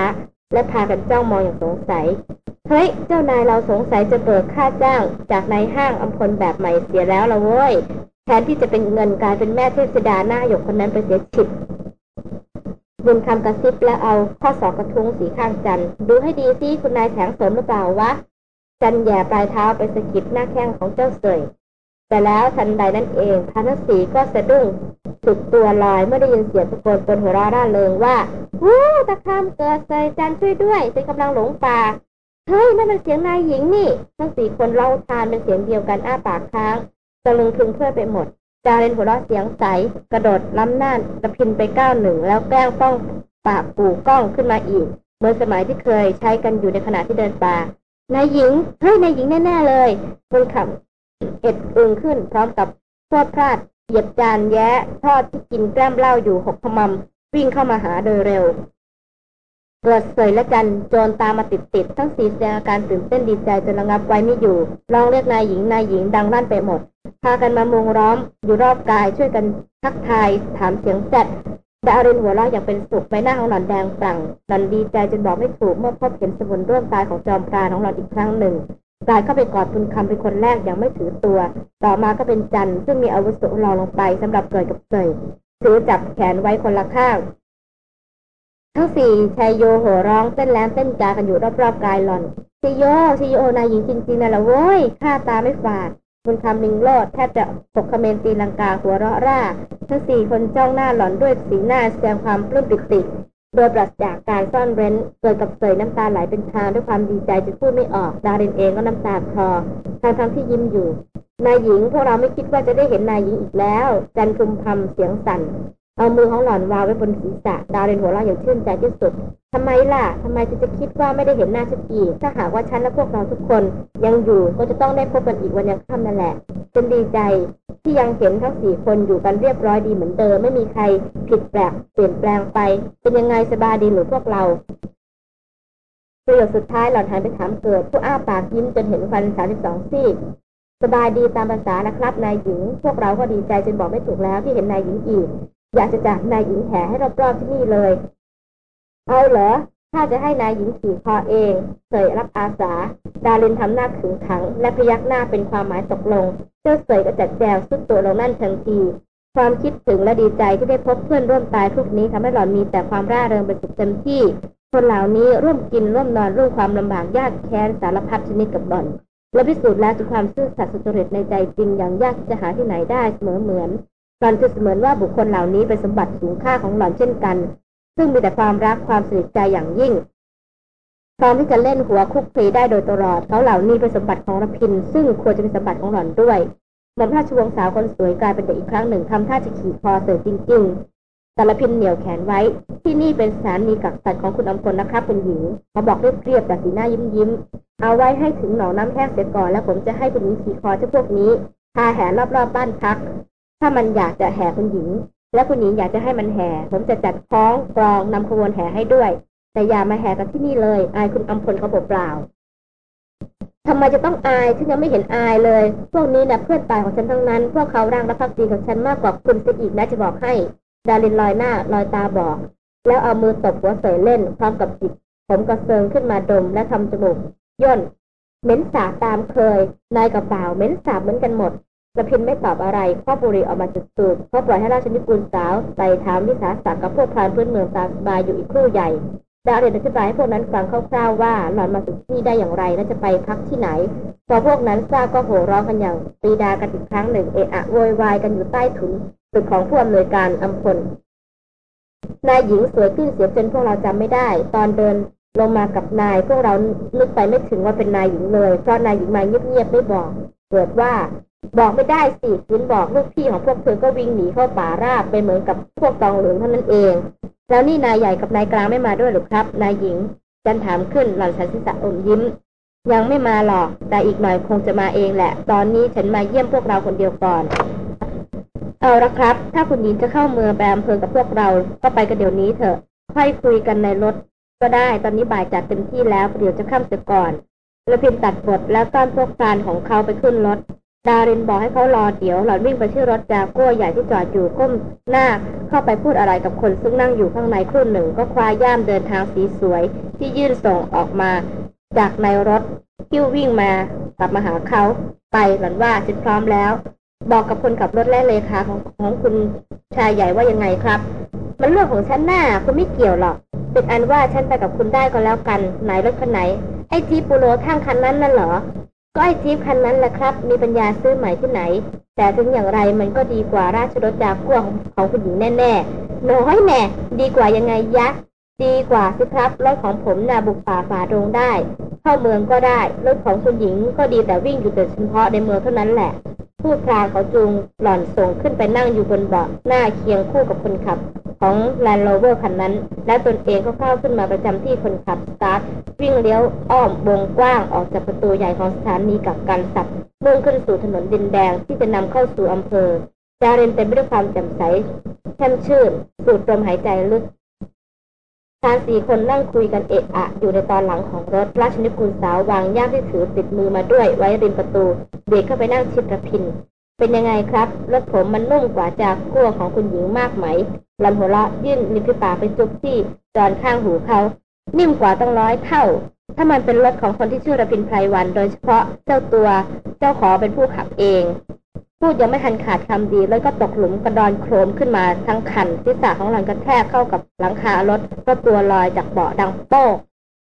และพากันจ้องมองอย่างสงสัยเฮ้ยเจ้านายเราสงสัยจะเบิกค่าจ้าง จากนายห้างอำพลแบบใหม่เสียแล้วละเว้ยแทนที่จะเป็นเงินกลายเป็นแม่เทพดาหน้าหยกคนนั้นไปเสียฉิบ บุญคำกระซิบแล้วเอาข้อศอกกระทุ้งสีข้างจัน ดูให้ดีสิคุณนายแข็งเสริมหรือเปล่าวะ จันแย่ปลายเท้าไปสะกิดหน้าแข้งของเจ้าเสยแต่แล้วทันใดนั่นเองพานุสีก็สะดุ้งสุดตัวลอยเมื่อได้ยินเสียงตะโกนบนหัวเราะร่าเริงว่าวู้ตะคำเกิดเสยจันช่วยด้วยเสยกำลังหลงป่าเฮ้ยนั่นเป็นเสียงนายหญิงนี่ทั้งสี่คนเล่าทานเป็นเสียงเดียวกันอ้าปากค้างตะลึงพึงเพื่อไปหมด จาเรนหัวเราะเสียงใส กระโดดล้ำหน้าตะพินไปก้าวหนึ่ง แล้วแกล้งป้องปากปูกล้องขึ้นมาอีกเมื่อสมัยที่เคยใช้กันอยู่ในขณะที่เดินป่านายหญิงเฮ้ยนายหญิงแน่ๆเลยคนขับเอ็ดอึงขึ้นพร้อมกับพวดพลาดเหยียบจานแย้ทอดที่กินแกล้มเหล้าอยู่หกพมมวิ่งเข้ามาหาโดยเร็วเกิดเสยและจันโจรตามมาติดติดทั้งสีแสดงอาการตื่นเต้นดีใจจนระงับไว้ไม่อยู่ร้องเรียกนายหญิงนายหญิงดังลั่นไปหมด พากันมามุงร้อมอยู่รอบกายช่วยกันทักทายถามเสียงแซดดารินหัวเราะอย่างเป็นสุขใบหน้าของหล่อนแดงปรั่งหล่อนดีใจจนบอกไม่ถูกเมื่อพบเห็นสมุนร่วมตายของจอมพรานของหล่อนอีกครั้งหนึ่งกายเข้าไปกอดคุณคำเป็นคนแรกอย่างไม่ถือตัว ต่อมาก็เป็นจันซึ่งมีอาวุธรองลงไปสำหรับเกิดกับเกยถือจับแขนไว้คนละข้าง ทั้งสี่ชายโยโห่ร้องเต้นแล้เต้นจากันอยู่รอบๆกายหล่อนชยโยชยโยนายหญิงจริงๆนะละโว้ยข้าตาไม่ฝาด คุณคำมิงโลดแทบจะปกคเมนตีลังกาหัวเราะร่า ทั้งสี่คนจ้องหน้าหล่อนด้วยสีหน้าแสดงความปลื้มปิติ โดยปราศจากการซ่อนเร้นเกิดกับเสยน้ำตาไหลเป็นทางด้วยความดีใจจนพูดไม่ออก ดารินเองก็น้ำตาคลอทางทั้งที่ยิ้มอยู่ นายหญิงพวกเราไม่คิดว่าจะได้เห็นนายหญิงอีกแล้ว จันทุมพำเสียงสั่น เอามือของหล่อนวางไว้บนศีรษะดาวเรนหัวเราะอย่างชื่นใจที่สุดทำไมล่ะทำไมจะจะคิดว่าไม่ได้เห็นหน้าฉันอีก ถ้าหากว่าฉันและพวกเราทุกคนยังอยู่ก็จะต้องได้พบกันอีกวันยังค่ำนั่นแหละเป็นดีใจที่ยังเห็นทั้งสี่คนอยู่กันเรียบร้อยดีเหมือนเดิมไม่มีใครผิดแปลกเปลี่ยนแปลงไป เป็นยังไงสบายดีหรือพวกเราประโยคสุดท้ายหล่อนหันไปถามเกิด ผู้อ้าปากยิ้มจนเห็นฟันสามสิบสองซี่สบายดีตามภาษานะครับนายหญิง พวกเราก็ดีใจจนบอกไม่ถูกแล้วที่เห็นนายหญิงอีก อยากจะจับนายหญิงแห่ให้รอบๆที่นี่เลย เอาเหรอถ้าจะให้นายหญิงขี่คอเองเสยรับอาสา ดารินทำหน้าขึงขัง และพยักหน้าเป็นความหมายตกลง เจ้าเสยก็จัดแจวสุดตัวลงนั่นทันที ความคิดถึงและดีใจที่ได้พบเพื่อนร่วมตายพวกนี้ทำให้หล่อนมีแต่ความร่าเริงเป็นสุดเต็มที่ คนเหล่านี้ร่วมกินร่วมนอนร่วมความลำบากยากแค้นสารพัดชนิดกับหล่อนและพิสูจน์แล้วถึงความซื่อสัตย์สุจริตในใจจริงอย่างยากจะหาที่ไหนได้เสมอเหมือน หล่อนคือเสมือนว่าบุคคลเหล่านี้เป็นสมบัติสูงค่าของหล่อนเช่นกัน ซึ่งมีแต่ความรักความสนิทใจอย่างยิ่งพร้อมที่จะเล่นหัวคุกคีได้โดยตลอดเขาเหล่านี้เป็นสมบัติของรพิน ซึ่งควรจะเป็นสมบัติของหล่อนด้วยหม่อมราชวงศ์สาวคนสวยกลายเป็นเด็กอีกครั้งหนึ่งทำท่าจะขี่คอเสือจริงๆแต่ละพินเหนียวแขนไว้ ที่นี่เป็นสถานีกักสัตว์ของคุณอำพลนะครับคุณหญิงเขาบอกเรียบๆแต่สีหน้ายิ้มยิ้มเอาไว้ให้ถึงหนองน้ำแห้งเสียก่อนแล้วผมจะให้คุณหญิงขี่คอเจ้าพวกนี้พาแห่รอบๆบ้านพัก ถ้ามันอยากจะแห่คุณหญิง และคุณหญิงอยากจะให้มันแห่ ผมจะจัดคล้องกรองนำขบวนแห่ให้ด้วย แต่อย่ามาแห่กันที่นี่เลยอายคุณอำพลเขาเปล่าทำไมจะต้องอายฉันยังไม่เห็นอายเลย พวกนี้นะเพื่อนตายของฉันทั้งนั้น พวกเขาร่างและพักดีของฉันมากกว่าคุณเสอีกนะจะบอกให้ ดารินลอยหน้าลอยตาบอก แล้วเอามือตบหัวเสยเล่นพร้อมกับจิกผมกระเซิงขึ้นมาดมและทำจมูกย่นเหม็นสาบตามเคยนายกับเปล่าเหม็นสาบเหมือนกันหมด ระพินไม่ตอบอะไรข้อบุรีออกมาจุดสูบเพราปล่อยให้ราชนิกุลสาวไปถามวิสาสักกับพวกพรานพื้นเมืองตามสบายอยู่อีกครู่ใหญ่ดาวเรียนอธิบายให้พวกนั้นฟังคร่าวๆว่าหล่อนมาถึงที่ได้อย่างไรและจะไปพักที่ไหน พอพวกนั้นทราบก็โห่ร้องกันอย่างตีดากันอีกครั้งหนึ่งเอะอะโวยวายกันอยู่ใต้ถุนตึกของผู้อำนวยการอำพลนายหญิงสวยขึ้นเสียจนพวกเราจำไม่ได้ ตอนเดินลงมากับนาย พวกเรานึกไปไม่ถึงว่าเป็นนายหญิงเลยเพราะนายหญิงมาเงียบๆไม่บอกเกิดว่า บอกไม่ได้สิคุณบอกลูกพี่ของพวกเธอก็วิ่งหนีเข้าป่าราบไปเหมือนกับพวกตองเหลืองเท่านั้นเอง แล้วนี่นายใหญ่กับนายกลางไม่มาด้วยหรือครับ นายหญิง จันถามขึ้นหล่อนสันสิษะอมยิ้ม ยังไม่มาหรอก แต่อีกหน่อยคงจะมาเองแหละ ตอนนี้ฉันมาเยี่ยมพวกเราคนเดียวก่อน เอาละครับ ถ้าคุณหญิงจะเข้าเมืองไปอำเภอกับพวกเรา ก็ไปกันเดี๋ยวนี้เถอะ ค่อยคุยกันในรถ ก็ได้ ตอนนี้บ่ายจัดเต็มที่แล้วเดี๋ยวจะข้ามเสียก่อนแล้วพิมตัดบทแล้วต้อนพวกฟานของเขาไปขึ้นรถ ดารินบอกให้เขารอเดี๋ยว หล่อนวิ่งไปที่รถจากัวใหญ่ที่จอดอยู่ก้มหน้าเข้าไปพูดอะไรกับคนซึ่งนั่งอยู่ข้างในครู่หนึ่งก็คว้าย่ามเดินทางสีสวย ที่ยื่นส่งออกมา จากในรถคิ้ววิ่งมากลับมาหาเขา ไปหล่อนว่าฉันพร้อมแล้ว บอกกับคนขับรถและเลขาของของคุณชายใหญ่ว่ายังไงครับ มันเรื่องของฉันหน้าคุณไม่เกี่ยวหรอกเป็นอันว่าฉันไปกับคุณได้ก็แล้วกันไหนรถคันไหนไอ้จีปูโรทั้งคันนั้นนั่นเหรอ ก็ไอ้จีฟคันนั้นแหละครับ มีปัญญาซื้อใหม่ที่ไหน แต่ถึงอย่างไรมันก็ดีกว่าราชรถจากัวของคุณหญิงแน่ๆ น้อยแน่ ดีกว่ายังไงยะ ดีกว่าสิครับ รถของผมน่ะบุกป่าฝ่าดงได้ เข้าเมืองก็ได้ รถของคุณหญิงก็ดีแต่วิ่งอยู่แต่เฉพาะในเมืองเท่านั้นแหละพูดพลางเขาจูงหล่อนส่งขึ้นไปนั่งอยู่บนเบาะหน้าเคียงคู่กับคนขับ ของ Land Rover คันนั้น และตนเองก็เข้าขึ้นมาประจำที่คนขับสตาร์ทวิ่งเลี้ยวอ้อมวงกว้างออกจากประตูใหญ่ของสถานีกับการสับมุ่งขึ้นสู่ถนนดินแดงที่จะนำเข้าสู่อำเภอจาเรนเต็มไปด้วยความแจ่มใสแช่มชื่นสูดลมหายใจลึก ทางสี่คนนั่งคุยกันเอะอะ อยู่ในตอนหลังของรถราชนิกุลสาววางย่ามที่ถือติดมือมาด้วยไว้ริมประตูเบรกเข้าไปนั่งชิดระพิน เป็นยังไงครับรถผมมันนุ่มกว่าจากกั้วของคุณหญิงมากไหมลำหัวเราะยื่นริมฝีปากไปจุบที่จอนข้างหูเขา นิ่มกว่าตั้งร้อยเท่า ถ้ามันเป็นรถของคนที่ชื่อระพินไพรวัน โดยเฉพาะเจ้าตัว เจ้าขอเป็นผู้ขับเอง พูดยังไม่ทันขาดคำดี แล้วก็ตกหลุมกระดอนโครมขึ้นมาทั้งคันศีรษะของหลังกระแทกเข้ากับหลังคารถก็ตัวลอยจากเบาะดังโป๊ก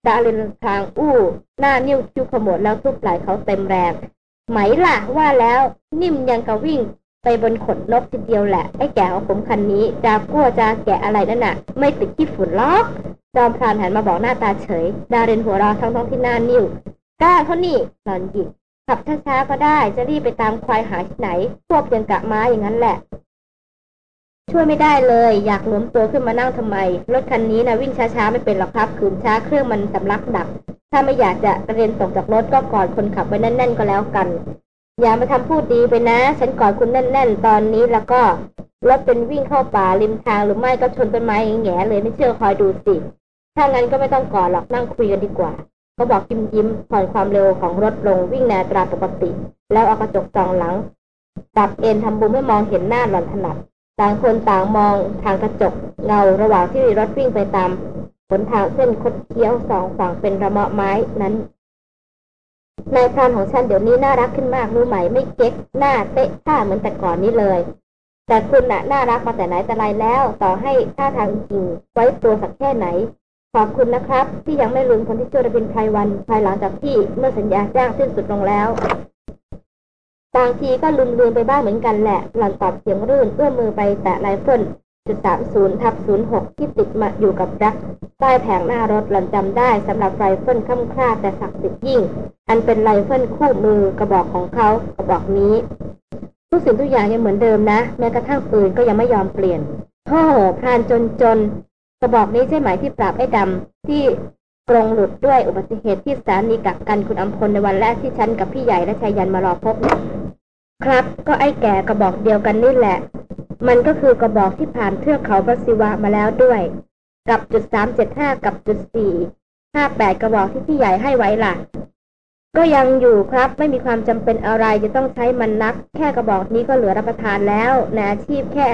ดารินทางอู้หน้านิ้วคิ้วขมวดแล้วทุบไหล่เขาเต็มแรงไหมล่ะว่าแล้วนิ่มยังกะวิ่งไปบนขนนกทีเดียวแหละ ไอ้แก่ของผมคันนี้จากลัวจะแกะอะไรนั่นน่ะ ไม่ติดขี้ฝุ่นล็อก จอมพรานหันมาบอกหน้าตาเฉย ดาเรนหัวเราะทั้งท้องที่หน้านิ้วกล้าเขานี่หลอนหยิก ขับช้าๆก็ได้จะรีบไปตามควายหาที่ไหนพวกยังกะม้าอย่างนั้นแหละ ช่วยไม่ได้เลย อยากหลวมตัวขึ้นมานั่งทำไม รถคันนี้นะวิ่งช้าๆไม่เป็นหรอกครับขืนช้าเครื่องมันสำลักดับ ถ้าไม่อยากจะกระเด็นตกจากรถก็กอดคนขับไว้แน่นๆก็แล้วกัน อย่ามาทำพูดดีไปนะ ฉันกอดคุณแน่น ๆ ตอนนี้แล้วก็รถเป็นวิ่งเข้าป่าริมทางหรือไม่ก็ชนต้นไม้แง่เลยไม่เชื่อคอยดูสิถ้างั้นก็ไม่ต้องกอดหรอกนั่งคุยกันดีกว่า เขาบอกยิ้มยิ้มผ่อนความเร็วของรถลงวิ่งในอัตราปกติ แล้วเอากระจกส่องหลังดับเอ็นทำบุมให้มองเห็นหน้าหล่อนถนัดต่างคนต่างมองทางกระจกเงาระหว่างที่รถวิ่งไปตามหนทางเส้นคดเคี้ยวสองฝั่งเป็นระเมาะไม้นั้นนายพรานของฉันเดี๋ยวนี้น่ารักขึ้นมากรู้ไหมไม่เก๊กหน้าเตะท่าเหมือนแต่ก่อนนี้เลย แต่คุณน่ะน่ารักมาแต่ไหนแต่ไรแล้ว ต่อให้ท่าทางหยิ่งไว้ตัวสักแค่ไหน ขอบคุณนะครับ ที่ยังไม่ลืมคนที่ชื่อรพินทร์ ไพรวัลย์ภายหลังจากที่เมื่อสัญญาจ้างสิ้นสุดลงแล้ว บางทีก็ลืมลืมไปบ้างเหมือนกันแหละ หล่อนตอบเสียงรื่นเอื้อมมือไปแตะไรเฟิลจุดสามศูนย์ทับศูนย์หกที่ติดมาอยู่กับ rack ใต้แผงหน้ารถหล่อนจำได้สำหรับไรเฟิลค่ำคร่าแต่ศักดิ์สิทธิ์ยิ่ง อันเป็นไรเฟิลคู่มือกระบอกของเขากระบอกนี้ทุกสิ่งทุกอย่างยังเหมือนเดิมนะ แม้กระทั่งปืนก็ยังไม่ยอมเปลี่ยนโอ้โหพรานจนจน กระบอกนี้ใช่ไหมที่ปราบไอ้ดำที่กรงหลุดด้วยอุบัติเหตุที่สถานีกักกันคุณอำพลในวันแรกที่ฉันกับพี่ใหญ่และชายยันมารอพบนี่ครับ ก็ไอ้แก่กระบอกเดียวกันนี่แหละ มันก็คือกระบอกที่ผ่านเทือกเขาพระศิวะมาแล้วด้วย กับจุดสามเจ็ดห้ากับจุดสี่ห้าแปดกระบอกที่พี่ใหญ่ให้ไว้ล่ะ ก็ยังอยู่ครับไม่มีความจำเป็นอะไรจะต้องใช้มันนัก แค่กระบอกนี้ก็เหลือรับประทานแล้วในอาชีพแค่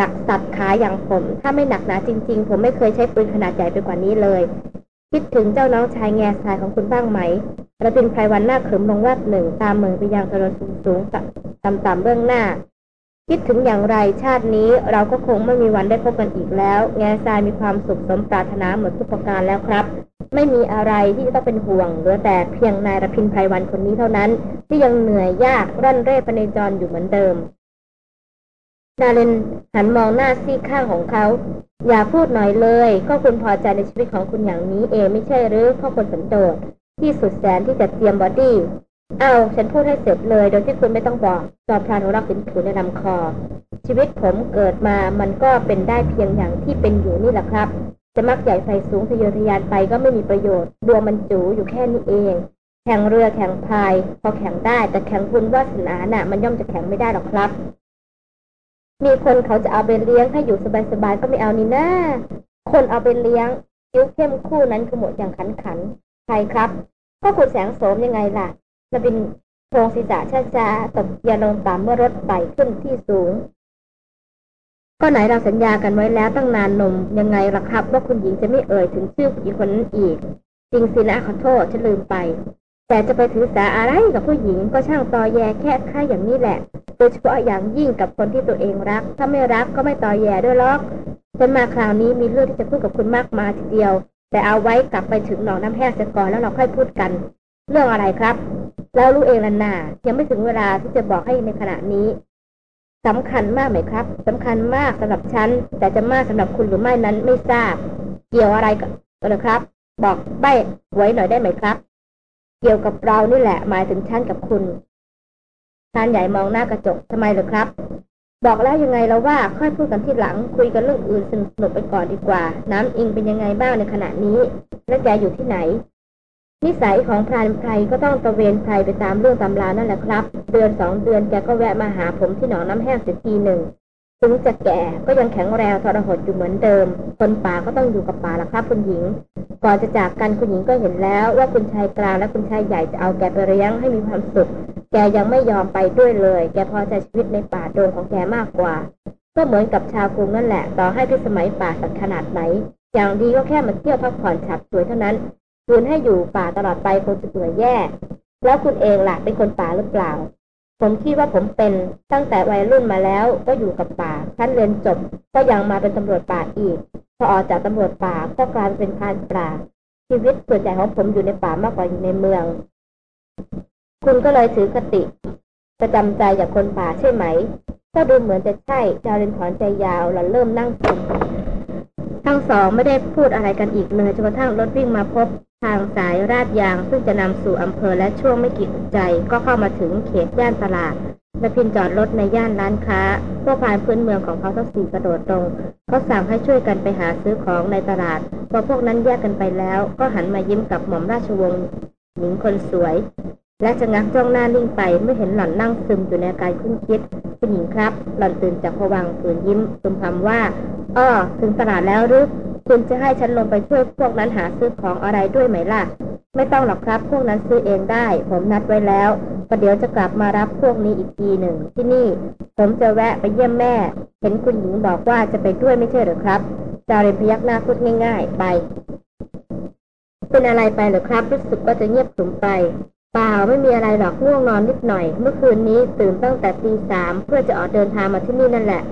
ดักสัตว์ขาอย่างผม ถ้าไม่หนักหนาจริง ๆ ผมไม่เคยใช้ปืนขนาดใหญ่ไปกว่านี้เลย คิดถึงเจ้าน้องชายแง่ทรายของคุณบ้างไหมระพินไพรวันหน้าเขิมลงวัดหนึ่งตามมือไปยังกระสูงสูงต่ำๆเบื้องหน้า คิดถึงอย่างไรชาตินี้เราก็คงไม่มีวันได้พบกันอีกแล้ว แง่ทรายมีความสุขสมปรารถนาหมดทุกประการแล้วครับ ไม่มีอะไรที่จะต้องเป็นห่วงเหลือแต่เพียงนายรพินไพรวันคนนี้เท่านั้น ที่ยังเหนื่อยยากร่อนเร่พเนจรอยู่เหมือนเดิม ดาเลนหันมองหน้าซีข้างของเขา อย่าพูดหน่อยเลย ก็คุณพอใจในชีวิตของคุณอย่างนี้เองไม่ใช่หรือข้อคนสันโดษที่สุดแสนที่จะเตรียมบอดี้ เอาฉันพูดให้เสร็จเลย โดยที่คุณไม่ต้องบอก จอพรานของเราเป็นขืนในลำคอ ชีวิตผมเกิดมามันก็เป็นได้เพียงอย่างที่เป็นอยู่นี่แหละครับจะมักใหญ่ไฟสูงทะเยอทะยานไปก็ไม่มีประโยชน์ดวงมันจูอยู่แค่นี้เอง แข่งเรือแข่งพาย พอแข่งได้แต่แข่งบุญวาสนาน่ะ มันย่อมจะแข่งไม่ได้หรอกครับ มีคนเขาจะเอาไปเลี้ยงให้อยู่สบายๆก็ไม่เอานี่นะคนเอาไปเลี้ยงยิ้วเข้มคู่นั้นคือหมดอย่างขันขันใครครับ ก็คุณแสงโสมยังไงล่ะ ระบินโครงศีรษะช้าๆตบเกียร์ลงต่ำเมื่อรถไต่ขึ้นที่สูง ก็ไหนเราสัญญากันไว้แล้วตั้งนานนมยังไงล่ะครับ ว่าคุณหญิงจะไม่เอ่ยถึงชื่อผู้หญิงคนนั้นอีก จริงสินะขอโทษฉันลืมไป แต่จะไปถือสาอะไรกับผู้หญิงก็ช่างตอแยแค่ค่าอย่างนี้แหละ โดยเฉพาะอย่างยิ่งกับคนที่ตัวเองรัก ถ้าไม่รักก็ไม่ตอแยด้วยหรอกฉันมาคราวนี้มีเรื่องที่จะพูดกับคุณมากมายทีเดียว แต่เอาไว้กลับไปถึงหนองน้ำแห้งเสียก่อนแล้วเราค่อยพูดกัน เรื่องอะไรครับ แล้วรู้เองละนายังไม่ถึงเวลาที่จะบอกให้ในขณะนี้สำคัญมากไหมครับสำคัญมากสำหรับฉัน แต่จะมากสำหรับคุณหรือไม่นั้นไม่ทราบ เกี่ยวอะไรกันเลยครับ บอกใบ้ไว้หน่อยได้ไหมครับ เกี่ยวกับเรานี่แหละ หมายถึงฉันกับคุณทานใหญ่มองหน้ากระจกทำไมเหรอครับ บอกแล้วยังไงแล้วว่าค่อยพูดกันที่หลัง คุยกันเรื่องอื่นสนุกไปก่อนดีกว่า น้ำอิงเป็นยังไงบ้างในขณะนี้และแกอยู่ที่ไหน นิสัยของพรานไพรก็ต้องตะเวนไพรไปตามเรื่องตำรานั่นแหละครับ เดือนสองเดือนแกก็แวะมาหาผมที่หนองน้ำแห้งสียทีหนึ่ง ถึงจะแก่ก็ยังแข็งแรงทรหดอยู่เหมือนเดิม คนป่าก็ต้องอยู่กับป่าละครับคุณหญิง ก่อนจะจากกันคุณหญิงก็เห็นแล้ว ว่าคุณชายกลางและคุณชายใหญ่จะเอาแกไปเลี้ยงให้มีความสุข แกยังไม่ยอมไปด้วยเลย แกพอใจชีวิตในป่าโดงของแกมากกว่า ก็เหมือนกับชาวกรุงนั่นแหละ ต่อให้พิสมัยป่าสักขนาดไหน อย่างดีก็แค่มาเที่ยวพักผ่อนฉับสวยเท่านั้น คืนให้อยู่ป่าตลอดไปคงจะเบื่อแย่ แล้วคุณเองล่ะเป็นคนป่าหรือเปล่า ผมคิดว่าผมเป็นตั้งแต่วัยรุ่นมาแล้วก็อยู่กับป่าชั้นเรียนจบก็ยังมาเป็นตำรวจป่าอีก พอออกจากตำรวจป่าก็กลายเป็นพรานป่า ชีวิตส่วนใหญ่ของผมอยู่ในป่ามากกว่าอยู่ในเมือง คุณก็เลยถือคติประจำใจอย่างคนป่าใช่ไหม ก็ดูเหมือนจะใช่จารินถอนใจยาวหล่อนเริ่มนั่งซึม ทั้งสองไม่ได้พูดอะไรกันอีกเลยจนกระทั่งรถวิ่งมาพบทางสายราดยาง ซึ่งจะนำสู่อำเภอและช่วงไม่กี่ใจ ก็เข้ามาถึงเขตย่านตลาดและพินจอดรถในย่านร้านค้าพวกพานพื้นเมืองของเขาทั้งสี่กระโดดตรงเขาสั่งให้ช่วยกันไปหาซื้อของในตลาดพอพวกนั้นแยกกันไปแล้ว ก็หันมายิ้มกับหม่อมราชวงศ์หญิงคนสวย และจะงักจ้องหน้านิ่งไปเมื่อเห็นหล่อนนั่งซึมอยู่ในอาการคุ้นคิดผู้หญิงครับ หล่อนตื่นจากผวังฝืนยิ้มซึมพำว่าอ้อถึงตลาดแล้วหรือคุณจะให้ฉันลงไปช่วยพวกนั้นหาซื้อของอะไรด้วยไหมล่ะ ไม่ต้องหรอกครับ พวกนั้นซื้อเองได้ ผมนัดไว้แล้วประเดี๋ยวจะกลับมารับพวกนี้อีกทีหนึ่งที่นี่ ผมจะแวะไปเยี่ยมแม่ เห็นคุณหญิงบอกว่าจะไปด้วยไม่ใช่หรือครับจาเรนพยักหน้าพูดง่าย ๆ ไป เป็นอะไรไปหรือครับ รู้สึกว่าจะเงียบขึมไป ปล่าไม่มีอะไรหรอกง่วงนอนนิดหน่อย เมื่อคืนนี้ตื่นตั้งแต่ตีสามเพื่อจะออกเดินทางมาที่นี่นั่นแหละ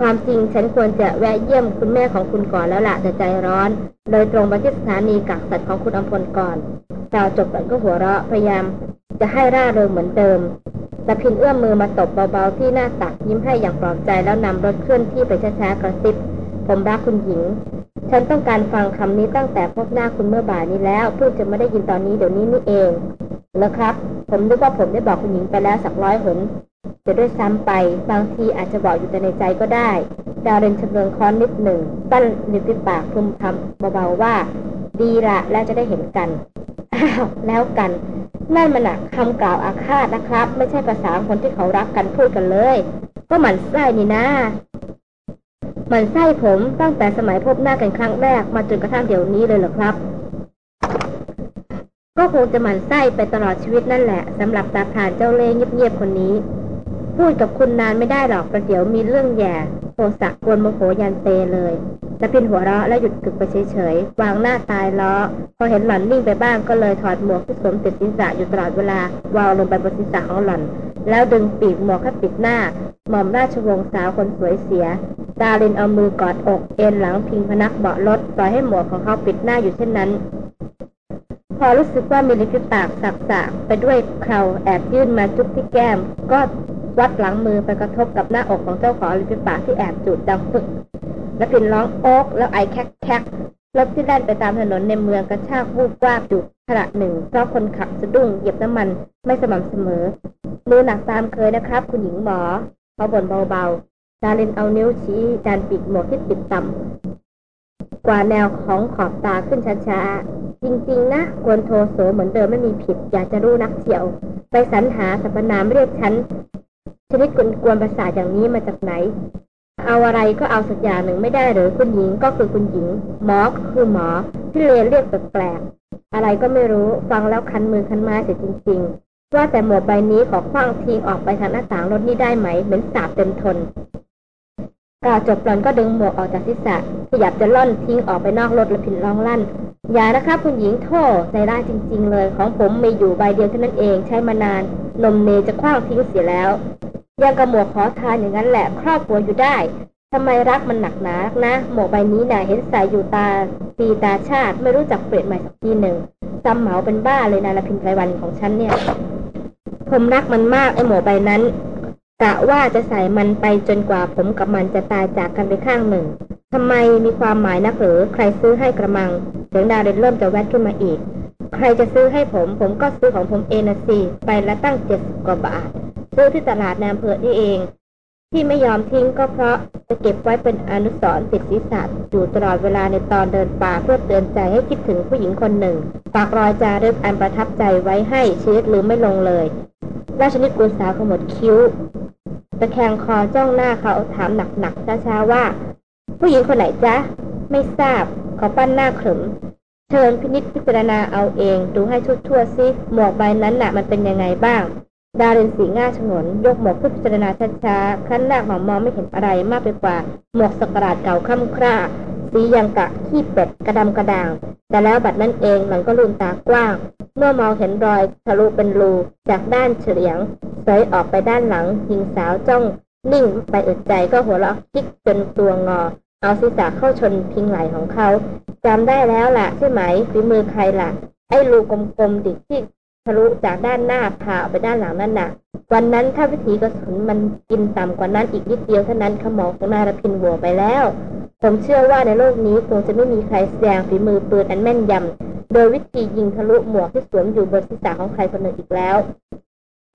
ความจริงฉันควรจะแวะเยี่ยมคุณแม่ของคุณก่อนแล้วละ่ะแต่ใจร้อน เลยตรงไปที่สถานีกักสัตว์ของคุณอมพลก่อนดาวจบกันก็หัวเราะพยายาม จะให้ร่าเริงเหมือนเดิมต่พินเอื้อมมือมาตบเบาๆที่หน้าตักยิ้มให้อย่างปลอบใจแล้วนำรถเคลื่อนที่ไปช้าๆกระซิบผมรักคุณหญิง ฉันต้องการฟังคำนี้ตั้งแต่พบหน้าคุณเมื่อบ่ายนี้แล้วเพิ่งจะไม่ได้ยินตอนนี้เดี๋ยวนี้นี่เอง แล้วครับ ผมนึกว่าผมได้บอกคุณหญิงไปแล้วสักร้อยหนจะด้วยซ้ำไป บางทีอาจจะบอกอยู่แต่ในใจก็ได้ ดาวเรนชำเลืองค้อนนิดหนึ่งตั้นริมฝีปากพึมพำเบาๆว่า ดีละแล้วจะได้เห็นกัน อ้าวแล้วกันนั่นมันอะคำกล่าวอาฆาตนะครับ ไม่ใช่ภาษาคนที่เขารักกันพูดกันเลย ก็หมันไส้นี่นะมันไส้ผมตั้งแต่สมัยพบหน้ากันครั้งแรกมาจนกระทั่งเดี๋ยวนี้เลยเหรอครับ ก็คงจะหมันไส้ไปตลอดชีวิตนั่นแหละสำหรับตาผ่านเจ้าเล่ห์เงียบๆคนนี้ พูดกับคุณนานไม่ได้หรอกประเดี๋ยวมีเรื่องแย่โทสะกวนโมโหยันเตเลยและพินหัวเราะและหยุดกึกไปเฉยๆ วางหน้าตายล้อ พอเห็นหล่อนนิ่งไปบ้างก็เลยถอดหมวกที่สวมติดศีรษะอยู่ตลอดเวลาวางลงไปบนศีรษะของหล่อน แล้วดึงปีกหมวกให้นปิดหน้า หม่อมราชวงศ์สาวคนสวยเสีย ดารินเอามือกอดอกเอ็นหลังพิงพนักเบาะรถปล่อยให้หมวกของเขาปิดหน้าอยู่เช่นนั้น พอรู้สึกว่ามีลิ้นปากสักๆไปด้วยเคราแอบยื่นมาจุ๊บที่แก้ม ก็วัดหลังมือไปกระทบกับหน้าอกของเจ้าของลิ้นปากที่แอบจูดดังฟึก และพินร้องโอ๊กแล้วไอแคกแคกรถที่แล่นไปตามถนนในเมืองกระชากวูบวาบอยู่ขณะหนึ่งเพราะคนขับสะดุ้งเหยียบน้ำมันไม่สม่ำเสมอมือหนักตามเคยนะครับ คุณหญิงหมอเขาบ่นเบาๆดารินเอานิ้วชี้จานปีกหมวกที่ปิดต่ำ กว่าแนวของขอบตาขึ้นช้าๆ จริงๆ นะกวนโทโสเหมือนเดิมไม่มีผิด อยากจะรู้นักเที่ยว ไปสรรหาสรรพนามเรียกฉัน ชนิดกวนๆประสาทอย่างนี้มาจากไหน เอาอะไรก็เอาสักอย่างหนึ่งไม่ได้หรือคุณหญิงก็คือคุณหญิง หมอคือหมอที่เลเรียกแปลกๆอะไรก็ไม่รู้ฟังแล้วคันมือคันไม้เสียจริง ๆ ว่าแต่หมวกใบนี้ขอคว้างทิ้งออกไปทางหน้าต่างรถนี้ได้ไหมเหมือนสาบเต็มทน กล่าวจบหลอนก็ดึงหมวกออกจากศีรษะขยับจะล่อนทิ้งออกไปนอกรถและผินร้องลั่น อย่านะครับคุณหญิงโทษใจร้าจริง ๆ เลยของผมมีอยู่ใบเดียวเท่านั้นเองใช้มานาน นมเนจะคว้างทิ้งเสียแล้ว ยังกระหมวกขอทานอย่างนั้นแหละครอบครัวอยู่ได้ทำไมรักมันหนักหนานะ หมวกใบนี้น่ะเห็นใส่อยู่ตาตีตาชาติไม่รู้จักเปลี่ยนใหม่สักทีหนึ่งจำเหมาเป็นบ้าเลยนายละพินไพรวันของฉันเนี่ย ผมรักมันมากไอ้หมวกใบนั้น กะว่าจะใส่มันไปจนกว่าผมกับมันจะตายจากกันไปข้างหนึ่งทำไมมีความหมายนักหรือใครซื้อให้กระมังเสียงดาวเดนเริ่มจะแวดขึ้นมาอีก ใครจะซื้อให้ผม ผมก็ซื้อของผมเองนะสิไปละตั้งเจ็ดสิบกว่าบาทซื้อที่ตลาดแนมเพอนี่เอง ที่ไม่ยอมทิ้งก็เพราะจะเก็บไว้เป็นอนุสรณ์ติดศีรษะอยู่ตลอดเวลาในตอนเดินป่าเพื่อเตือนใจให้คิดถึงผู้หญิงคนหนึ่งฝากรอยจารึกอันประทับใจไว้ให้ชีวิตลืมไม่ลงเลย ราชนิกูสาวขมวดคิ้วตะแคงคอจ้องหน้าเขาถามหนักๆช้าๆว่า ผู้หญิงคนไหนจ๊ะ ไม่ทราบเขาปั้นหน้าขรึมเชิญพินิจพิจารณาเอาเอง ดูให้ทั่วๆซิหมวกใบนั้นหนะมันเป็นยังไงบ้าง ดารินสีง่าฉงน ยกหมวกพิจารณาช้าๆขั้นแรกหมองไม่เห็นอะไรมากไปกว่า หมวกสกราดเก่าค่ำคร่า สียังกะขี้เป็ดกระดำกระด่าง แต่แล้วบัดนั้นเองหลังก็ลืมตากว้าง เมื่อมองเห็นรอยทะลุเป็นรูจากด้านเฉียงเสยออกไปด้านหลังหญิงสาวจ้อง นิ่งไปอึดใจก็หัวเราะคิกจนตัวงอ เอาศีรษะเข้าชนพิงไหลของเขาจำได้แล้วล่ะใช่ไหมฝีมือใครล่ะไอ้รูกลมๆดิที่ ทะลุจากด้านหน้าผ่าไปด้านหลังนั่นน่ะ วันนั้นถ้าวิถีกระสุนมันกินต่ำกว่านั้นอีกนิดเดียวเท่านั้นขมองของนายรพินหัวไปแล้ว ผมเชื่อว่าในโลกนี้คงจะไม่มีใครแสดงฝีมือปืนอันแม่นยำโดยวิธียิงทะลุหมวกที่สวมอยู่บนศีรษะของใครคนหนึ่งอีกแล้ว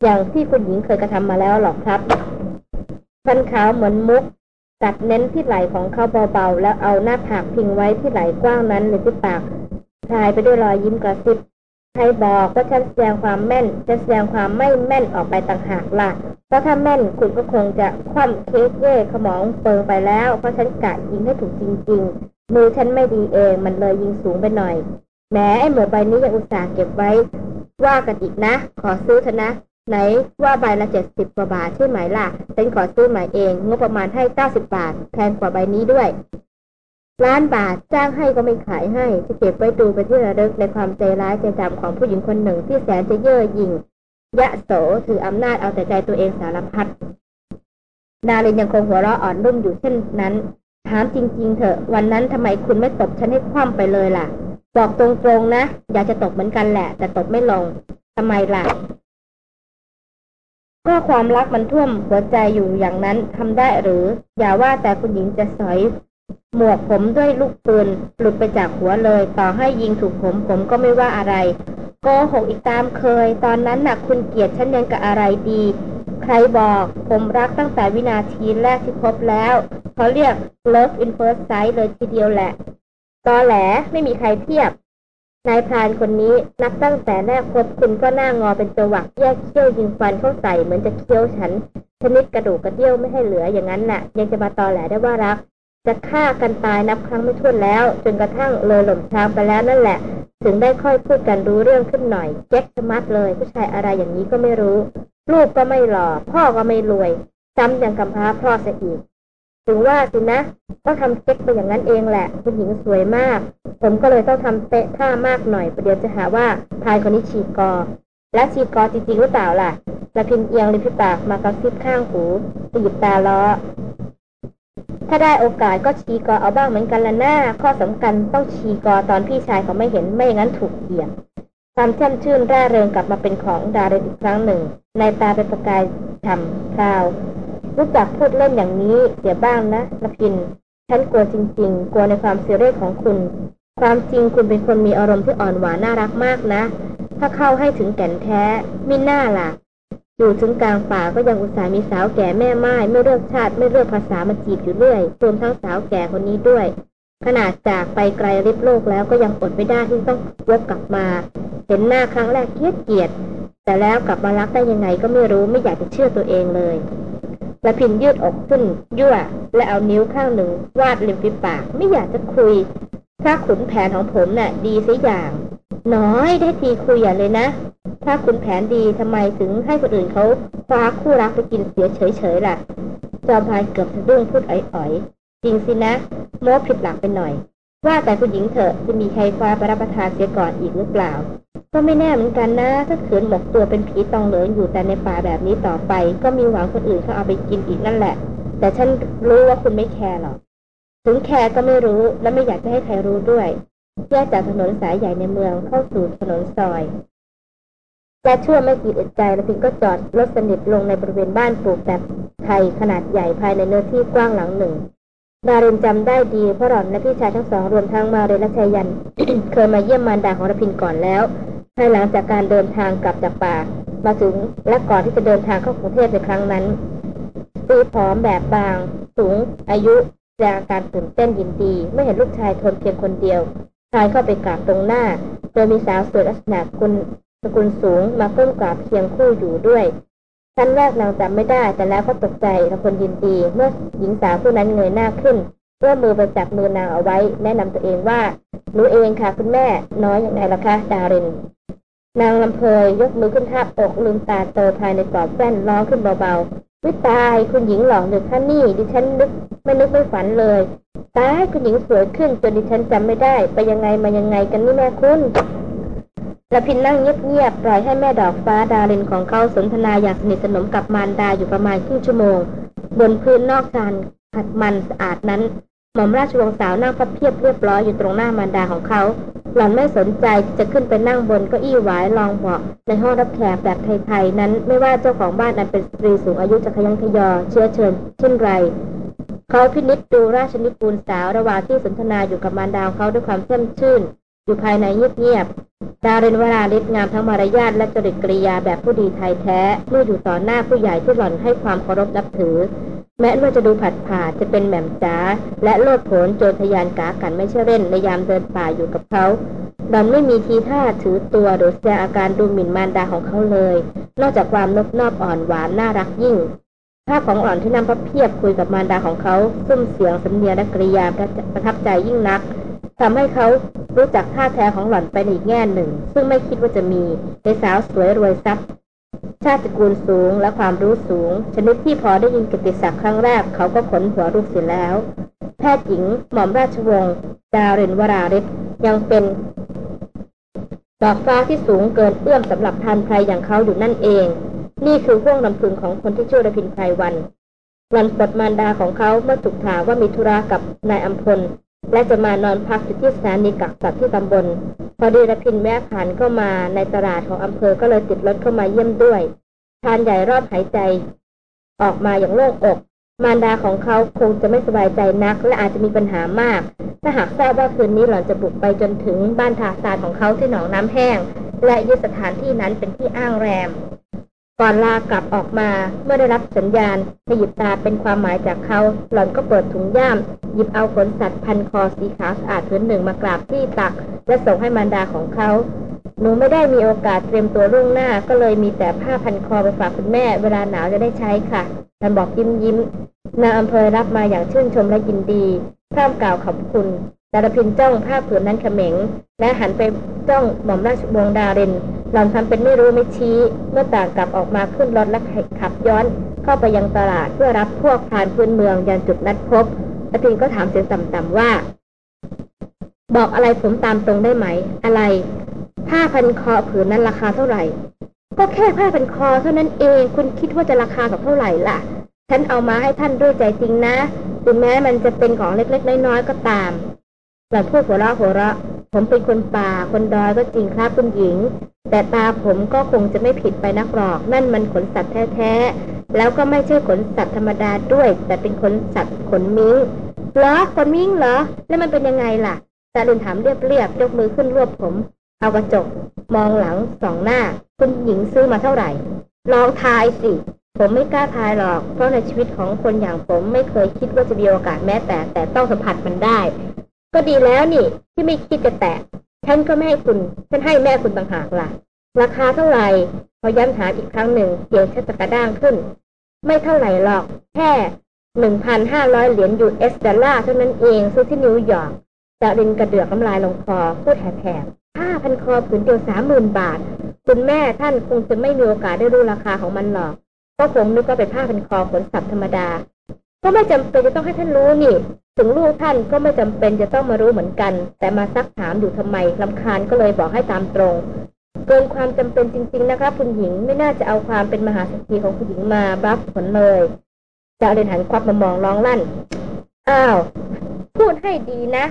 อย่างที่คุณหญิงเคยกระทำมาแล้วหรอกครับฟันขาวเหมือนมุกตัดเน้นที่ไหล่ของเขาเบาๆ แล้วเอาหน้าผากพิงไว้ที่ไหล่กว้างนั้นเลยที่ปากชายไปด้วยรอยยิ้มกระซิบ ใครบอกว่าฉันแสดงความแม่นจะแสดงความไม่แม่นออกไปต่างหากล่ะ เพราะถ้าแม่นคุณก็คงจะคว่ำเค้กเย่ขมองเปิงไปแล้ว เพราะฉันกะยิงให้ถูกจริง ๆ มือฉันไม่ดีเองมันเลยยิงสูงไปหน่อยแม้ไอ้หมวกใบนี้ยังอุตส่าห์เก็บไว้ ว่ากันอีกนะ ขอซื้อเถอะนะ ไหนว่าใบละเจ็ดสิบกว่าบาทใช่ไหมล่ะฉันขอซื้อใหม่เองงบประมาณให้เก้าสิบบาท แพงกว่าใบนี้ด้วย ล้านบาทจ้างให้ก็ไม่ขายให้ จะเก็บไว้ดูไปที่ระลึกในความใจร้ายใจดำของผู้หญิงคนหนึ่งที่แสนจะเย่อหยิ่งยะโสถืออำนาจเอาแต่ใจตัวเองสารพัดนาเรนยังคงหัวเราะอ่อนรุ่มอยู่เช่นนั้น ถามจริง ๆ เถอะ วันนั้นทำไมคุณไม่ตบฉันให้คว่ำไปเลยล่ะ บอกตรงๆนะ อยากจะตบเหมือนกันแหละ แต่ตบไม่ลงทำไมล่ะ ก็ความรักมันท่วมหัวใจอยู่อย่างนั้นทำได้หรือ อย่าว่าแต่คุณหญิงจะสอย หมวกผมด้วยลูกปืนหลุดไปจากหัวเลย ต่อให้ยิงถูกผมผมก็ไม่ว่าอะไรโกหกอีกตามเคย ตอนนั้นน่ะคุณเกียรติฉันยังกับอะไรดี ใครบอกผมรักตั้งแต่วินาทีแรกที่พบแล้วเขาเรียก love in first sight เลยทีเดียวแหละ ตอแหลไม่มีใครเทียบ นายพรานคนนี้นับตั้งแต่แรกพบคุณก็หน้างอเป็นตัวหวักแยกเขี้ยวยิงฟันเข้าใส่เหมือนจะเคี้ยวฉันชนิดกระดูกกระเดี่ยวไม่ให้เหลืออย่างนั้นน่ะยังจะมาตอแหลได้ว่ารัก จะฆ่ากันตายนับครั้งไม่ถ้วนแล้ว จนกระทั่งเลยหล่มช้างไปแล้วนั่นแหละ ถึงได้ค่อยพูดกันรู้เรื่องขึ้นหน่อยแจ็คสมัดเลย ผู้ชายอะไรอย่างนี้ก็ไม่รู้ ลูกก็ไม่หล่อ พ่อก็ไม่รวย ซ้ำยังกำพร้าพ่อเสียอีกถึงว่าสินะต้องทำเซ็กไปอย่างนั้นเองแหละคุณหญิงสวยมาก ผมก็เลยต้องทำเตะท่ามากหน่อยประเดี๋ยวจะหาว่าพายคนนี้ฉีกกอ และฉีกกอจริงๆหรือเปล่าล่ะละพินเอียงริมฝีปากมากระซิบข้างหูตีบตาล้อ ถ้าได้โอกาสก็ชีกอเอาบ้างเหมือนกันละหน้า ข้อสำคัญต้องชีกอตอนพี่ชายเขาไม่เห็นไม่อย่างนั้นถูกเกี่ยงความแช่มชื่นร่าเริงกลับมาเป็นของดารินอีกครั้งหนึ่ง ในตาเป็นประกายฉ่ำพราว รู้จักพูดเล่นอย่างนี้เสียบ้างนะละพิน ฉันกลัวจริง ๆ กลัวในความเสียเร่ของคุณ ความจริงคุณเป็นคนมีอารมณ์ที่อ่อนหวานน่ารักมากนะ ถ้าเข้าให้ถึงแก่นแท้มิน่าล่ะ อยู่ถึงกลางป่าก็ยังอุตส่าห์มีสาวแก่แม่ไม้ไม่เลือกชาติไม่เลือกภาษามาจีบอยู่เรื่อยรวมทั้งสาวแก่คนนี้ด้วย ขนาดจากไปไกลริบโลกแล้วก็ยังอดไม่ได้ที่ต้องวกกลับมา เห็นหน้าครั้งแรกเกลียดเกียด แต่แล้วกลับมารักได้ยังไงก็ไม่รู้ไม่อยากจะเชื่อตัวเองเลยและพินยืดอกขึ้น ยั่ว และเอานิ้วข้างหนึ่งวาดริมฝีปาก ไม่อยากจะคุย ถ้าขุนแผนของผมน่ะ ดีสิอย่าง น้อยได้ทีคุยอย่าเลยนะ ถ้าขุนแผนดีทำไมถึงให้คนอื่นเขาคว้าคู่รักไปกินเสียเฉยๆล่ะ จอมพายเกือบสะดุ้งพูดอ่อยๆ จริงสินะโม้ผิดหลักไปหน่อย ว่าแต่ผู้หญิงเถอะจะมีใครคว้าไปรับประทานเสียก่อนอีกหรือเปล่า ก็ไม่แน่เหมือนกันนะถ้าขืนหมกตัวเป็นผีตองเหลืองอยู่แต่ในป่าแบบนี้ต่อไป ก็มีหวังคนอื่นเขาเอาไปกินอีกนั่นแหละ แต่ฉันรู้ว่าคุณไม่แคร์หรอก ถึงแคร์ก็ไม่รู้และไม่อยากจะให้ใครรู้ด้วยแยกจากถนนสายใหญ่ในเมืองเข้าสู่ถนนซอยและชั่วไม่กี่อึดใจแล้วพิงก็จอดรถสนิทลงในบริเวณบ้านปลูกแบบไทยขนาดใหญ่ภายในเนื้อที่กว้างหลังหนึ่งดารินจำได้ดีเพราะหล่อนและพี่ชายทั้งสองรวมทั้งมาเรและชายัน เคยมาเยี่ยมมารดาของรพินก่อนแล้วภายหลังจากการเดินทางกลับจากป่า มาถึงและก่อนที่จะเดินทางเข้ากรุงเทพในครั้งนั้นตีผอมแบบบาง สูง อายุ แสดงอาการตื่นเต้นยินดีไม่เห็นลูกชายทนเพียงคนเดียว ชายเข้าไปกราบตรงหน้า โดยมีสาวสวยลักษณะคุณสกุลสูงมาก้มกราบเพียงคู่อยู่ด้วยชั้นแรกนางจำไม่ได้แต่แล้วก็ตกใจและคนยินดี เมื่อหญิงสาวผู้นั้นเงยหน้าขึ้นเอื้อมมือไปจับมือนางเอาไว้ แนะนำตัวเองว่าหนูเองค่ะคุณแม่น้อยอย่างไรล่ะคะดาริน นางลำเพยยกมือขึ้นทับอกลืมตาโตภายในกรอบแว่นร้องขึ้นเบา วิตายคุณหญิงหลอกหรือท่านี่ ดิฉันนึกไม่นึกไม่ฝันเลยตายคุณหญิงสวยขึ้นจนดิฉันจำไม่ได้ ไปยังไงมายังไงกันนี่แม่คุณละพินนั่งเงียบๆปล่อยให้แม่ดอกฟ้าดารินของเขาสนทนาอย่างสนิทสนมกับมารดาอยู่ประมาณครึ่งชั่วโมง บนพื้นนอกจานขัดมันสะอาดนั้น หม่อมราชวงศ์สาวนั่งพับเพียบเรียบร้อยอยู่ตรงหน้ามารดาของเขา หล่อนไม่สนใจจะขึ้นไปนั่งบนเก้าอี้หวายรองเบาะในห้องรับแขกแบบไทยๆนั้นไม่ว่าเจ้าของบ้านนั้นเป็นสตรีสูงอายุจะขยันขยอเชื้อเชิญเช่นไรเขาพินิจดูราชนิปูนสาวระหว่างที่สนทนาอยู่กับมารดาเขาด้วยความเชื่อมชื่น อยู่ภายในเงียบๆดาเรนวราลิศงามทั้งมารยาทและจริตกริยาแบบผู้ดีไทยแท้เมื่ออยู่ต่อหน้าผู้ใหญ่ที่หล่อนให้ความเคารพนับถือ แม้ว่าจะดูผัดผ่าจะเป็นแหม่มจ๋าและโลดโผนโจรทยานกากันไม่ใช่เล่นในยามเดินป่าอยู่กับเขาหล่อนไม่มีทีท่าถือตัวหรือแสดงอาการดูหมิ่นมารดาของเขาเลย นอกจากความนบนอบอ่อนหวานน่ารักยิ่งภาพของหล่อนที่นั่งพับเพียบคุยกับมารดาของเขาซุ้มเสียงสำเนียงและกริยาประทับใจยิ่งนักทำให้เขารู้จักท่าแท้ของหล่อนไปในอีกแง่หนึ่ง ซึ่งไม่คิดว่าจะมีในสาวสวยรวยทรัพย์ ชาติกูลสูงและความรู้สูง ชนิดที่พอได้ยินกิติศักดิ์ครั้งแรกเขาก็ขนหัวรุกเสียแล้ว แพทย์หญิงหม่อมราชวงศ์ดารินวราริศยังเป็นดอกฟ้าที่สูงเกินเอื้อมสำหรับทานใครอย่างเขาอยู่นั่นเอง นี่คือห่วงลำพึงของคนที่ชื่อระพินไพรวันวันปดมารดาของเขาเมื่อถูกถามว่ามีธุระกับนายอัมพล และจะมานอนพักอยู่ที่สถานีกักสัตว์ที่ตำบล พอดีระพินแวะผ่านเข้ามาในตลาดของอำเภอก็เลยติดรถเข้ามาเยี่ยมด้วยทานใหญ่รอบหายใจ ออกมาอย่างโล่งอก มารดาของเขาคงจะไม่สบายใจนัก และอาจจะมีปัญหามาก ถ้าหากทราบว่าคืนนี้หล่อนจะบุกไปจนถึงบ้านทาซานของเขาที่หนองน้ำแห้ง และยึดสถานที่นั้นเป็นที่อ้างแรม ก่อนลากลับออกมาเมื่อได้รับสัญญาณให้หยิบตาเป็นความหมายจากเขาหล่อนก็เปิดถุงย่าม หยิบเอาขนสัตว์พันคอสีขาวสะอาดผืนหนึ่งมากราบที่ตัก และส่งให้มารดาของเขา หนูไม่ได้มีโอกาสเตรียมตัวล่วงหน้า ก็เลยมีแต่ผ้าพันคอไปฝากคุณแม่ เวลาหนาวจะได้ใช้ค่ะท่านบอกยิ้มยิ้มนางอำเภอรับมาอย่างชื่นชมและยินดีพร่ำกล่าวขอบคุณ ดารพินจ้องผ้าผืนนั้นเขม็ง และหันไปจ้องหม่อมราชวงศ์ดาริน หล่อนทำเป็นไม่รู้ไม่ชี้ เมื่อต่างกลับออกมาขึ้นรถและขับย้อน เข้าไปยังตลาดเพื่อรับพวกพานพื้นเมืองยังจุดนัดพบดารพินก็ถามเสียงต่ำๆว่า บอกอะไรผมตามตรงได้ไหม อะไร ผ้าพันคอผืนนั้นราคาเท่าไหร่ ก็แค่ผ้าพันคอเท่านั้นเอง คุณคิดว่าจะราคากับเท่าไหร่ล่ะ ฉันเอามาให้ท่านด้วยใจจริงนะ ถึงแม้มันจะเป็นของเล็กๆน้อยๆก็ตาม หล่อนพูดหัวเราะหัวเราะ ผมเป็นคนป่าคนดอยก็จริงครับคุณหญิง แต่ตาผมก็คงจะไม่ผิดไปนักหรอก นั่นมันขนสัตว์แท้ๆ แล้วก็ไม่ใช่ขนสัตว์ธรรมดาด้วย แต่เป็นขนสัตว์ขนมิ้งเหรอขนมิ้งเหรอ แล้วมันเป็นยังไงล่ะตาลุนถามเรียบๆยกมือขึ้นรวบผม เอากระจก มองหลังสองหน้า คุณหญิงซื้อมาเท่าไหร่ ลองทายสิผมไม่กล้าทายหรอก เพราะในชีวิตของคนอย่างผมไม่เคยคิดว่าจะมีโอกาสแม้แต่ แต่ต้องสัมผัสมันได้ ก็ดีแล้วนี่ ที่ไม่คิดจะแตะฉันก็ไม่ให้คุณ ฉันให้แม่คุณต่างหากล่ะ ราคาเท่าไหร่พอย้ำถามอีกครั้งหนึ่งเสียงชัตกระด้างขึ้น ไม่เท่าไหร่หรอก แค่หนึ่งพันห้าร้อยเหรียญยูเอสดอลลาร์เท่านั้นเองซื้อที่นิวยอร์กจารินกระเดือกน้ำลายลงคอพูดแหบๆห้าพันคอผืนเดียวสามหมื่นบาท คุณแม่ท่านคงจะไม่มีโอกาสได้รู้ราคาของมันหรอก ก็คงนึกว่าเป็นผ้าพันคอขนสับธรรมดา ก็ไม่จำเป็นจะต้องให้ท่านรู้นี่ ถึงลูกท่านก็ไม่จำเป็นจะต้องมารู้เหมือนกัน แต่มาซักถามอยู่ทำไมลำคาญก็เลยบอกให้ตามตรง เกินความจำเป็นจริง ๆ นะครับคุณหญิงไม่น่าจะเอาความเป็นมหาเศรษฐีของคุณหญิงมาบัฟผลเลยจะเรียนหันควับมามองร้องลั่น อ้าว พูดให้ดีนะ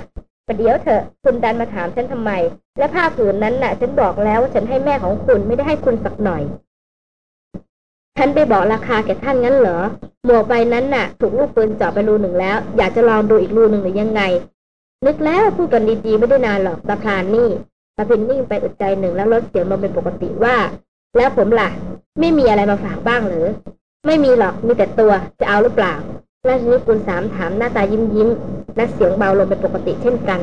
ประเดี๋ยวเถอะคุณดันมาถามฉันทำไม และผ้าผืนนั้นน่ะ ฉันบอกแล้วว่าฉันให้แม่ของคุณไม่ได้ให้คุณสักหน่อย ฉันไปบอกราคาแก่ท่านงั้นเหรอ หมวกใบนั้นน่ะ ถูกลูกปืนเจาะไปรูหนึ่งแล้ว อยากจะลองดูอีกรูหนึ่งหรือยังไง นึกแล้วพูดกันดีๆไม่ได้นานหรอกตาพลานนี่ตาพินนิ่งไปอึดใจหนึ่งแล้วลดเสียงลงเป็นปกติว่า แล้วผมล่ะ ไม่มีอะไรมาฝากบ้างหรือ ไม่มีหรอกมีแต่ตัวจะเอาหรือเปล่าราชนิกุลสามถามหน้าตายิ้มยิ้มและเสียงเบาลงเป็นปกติเช่นกัน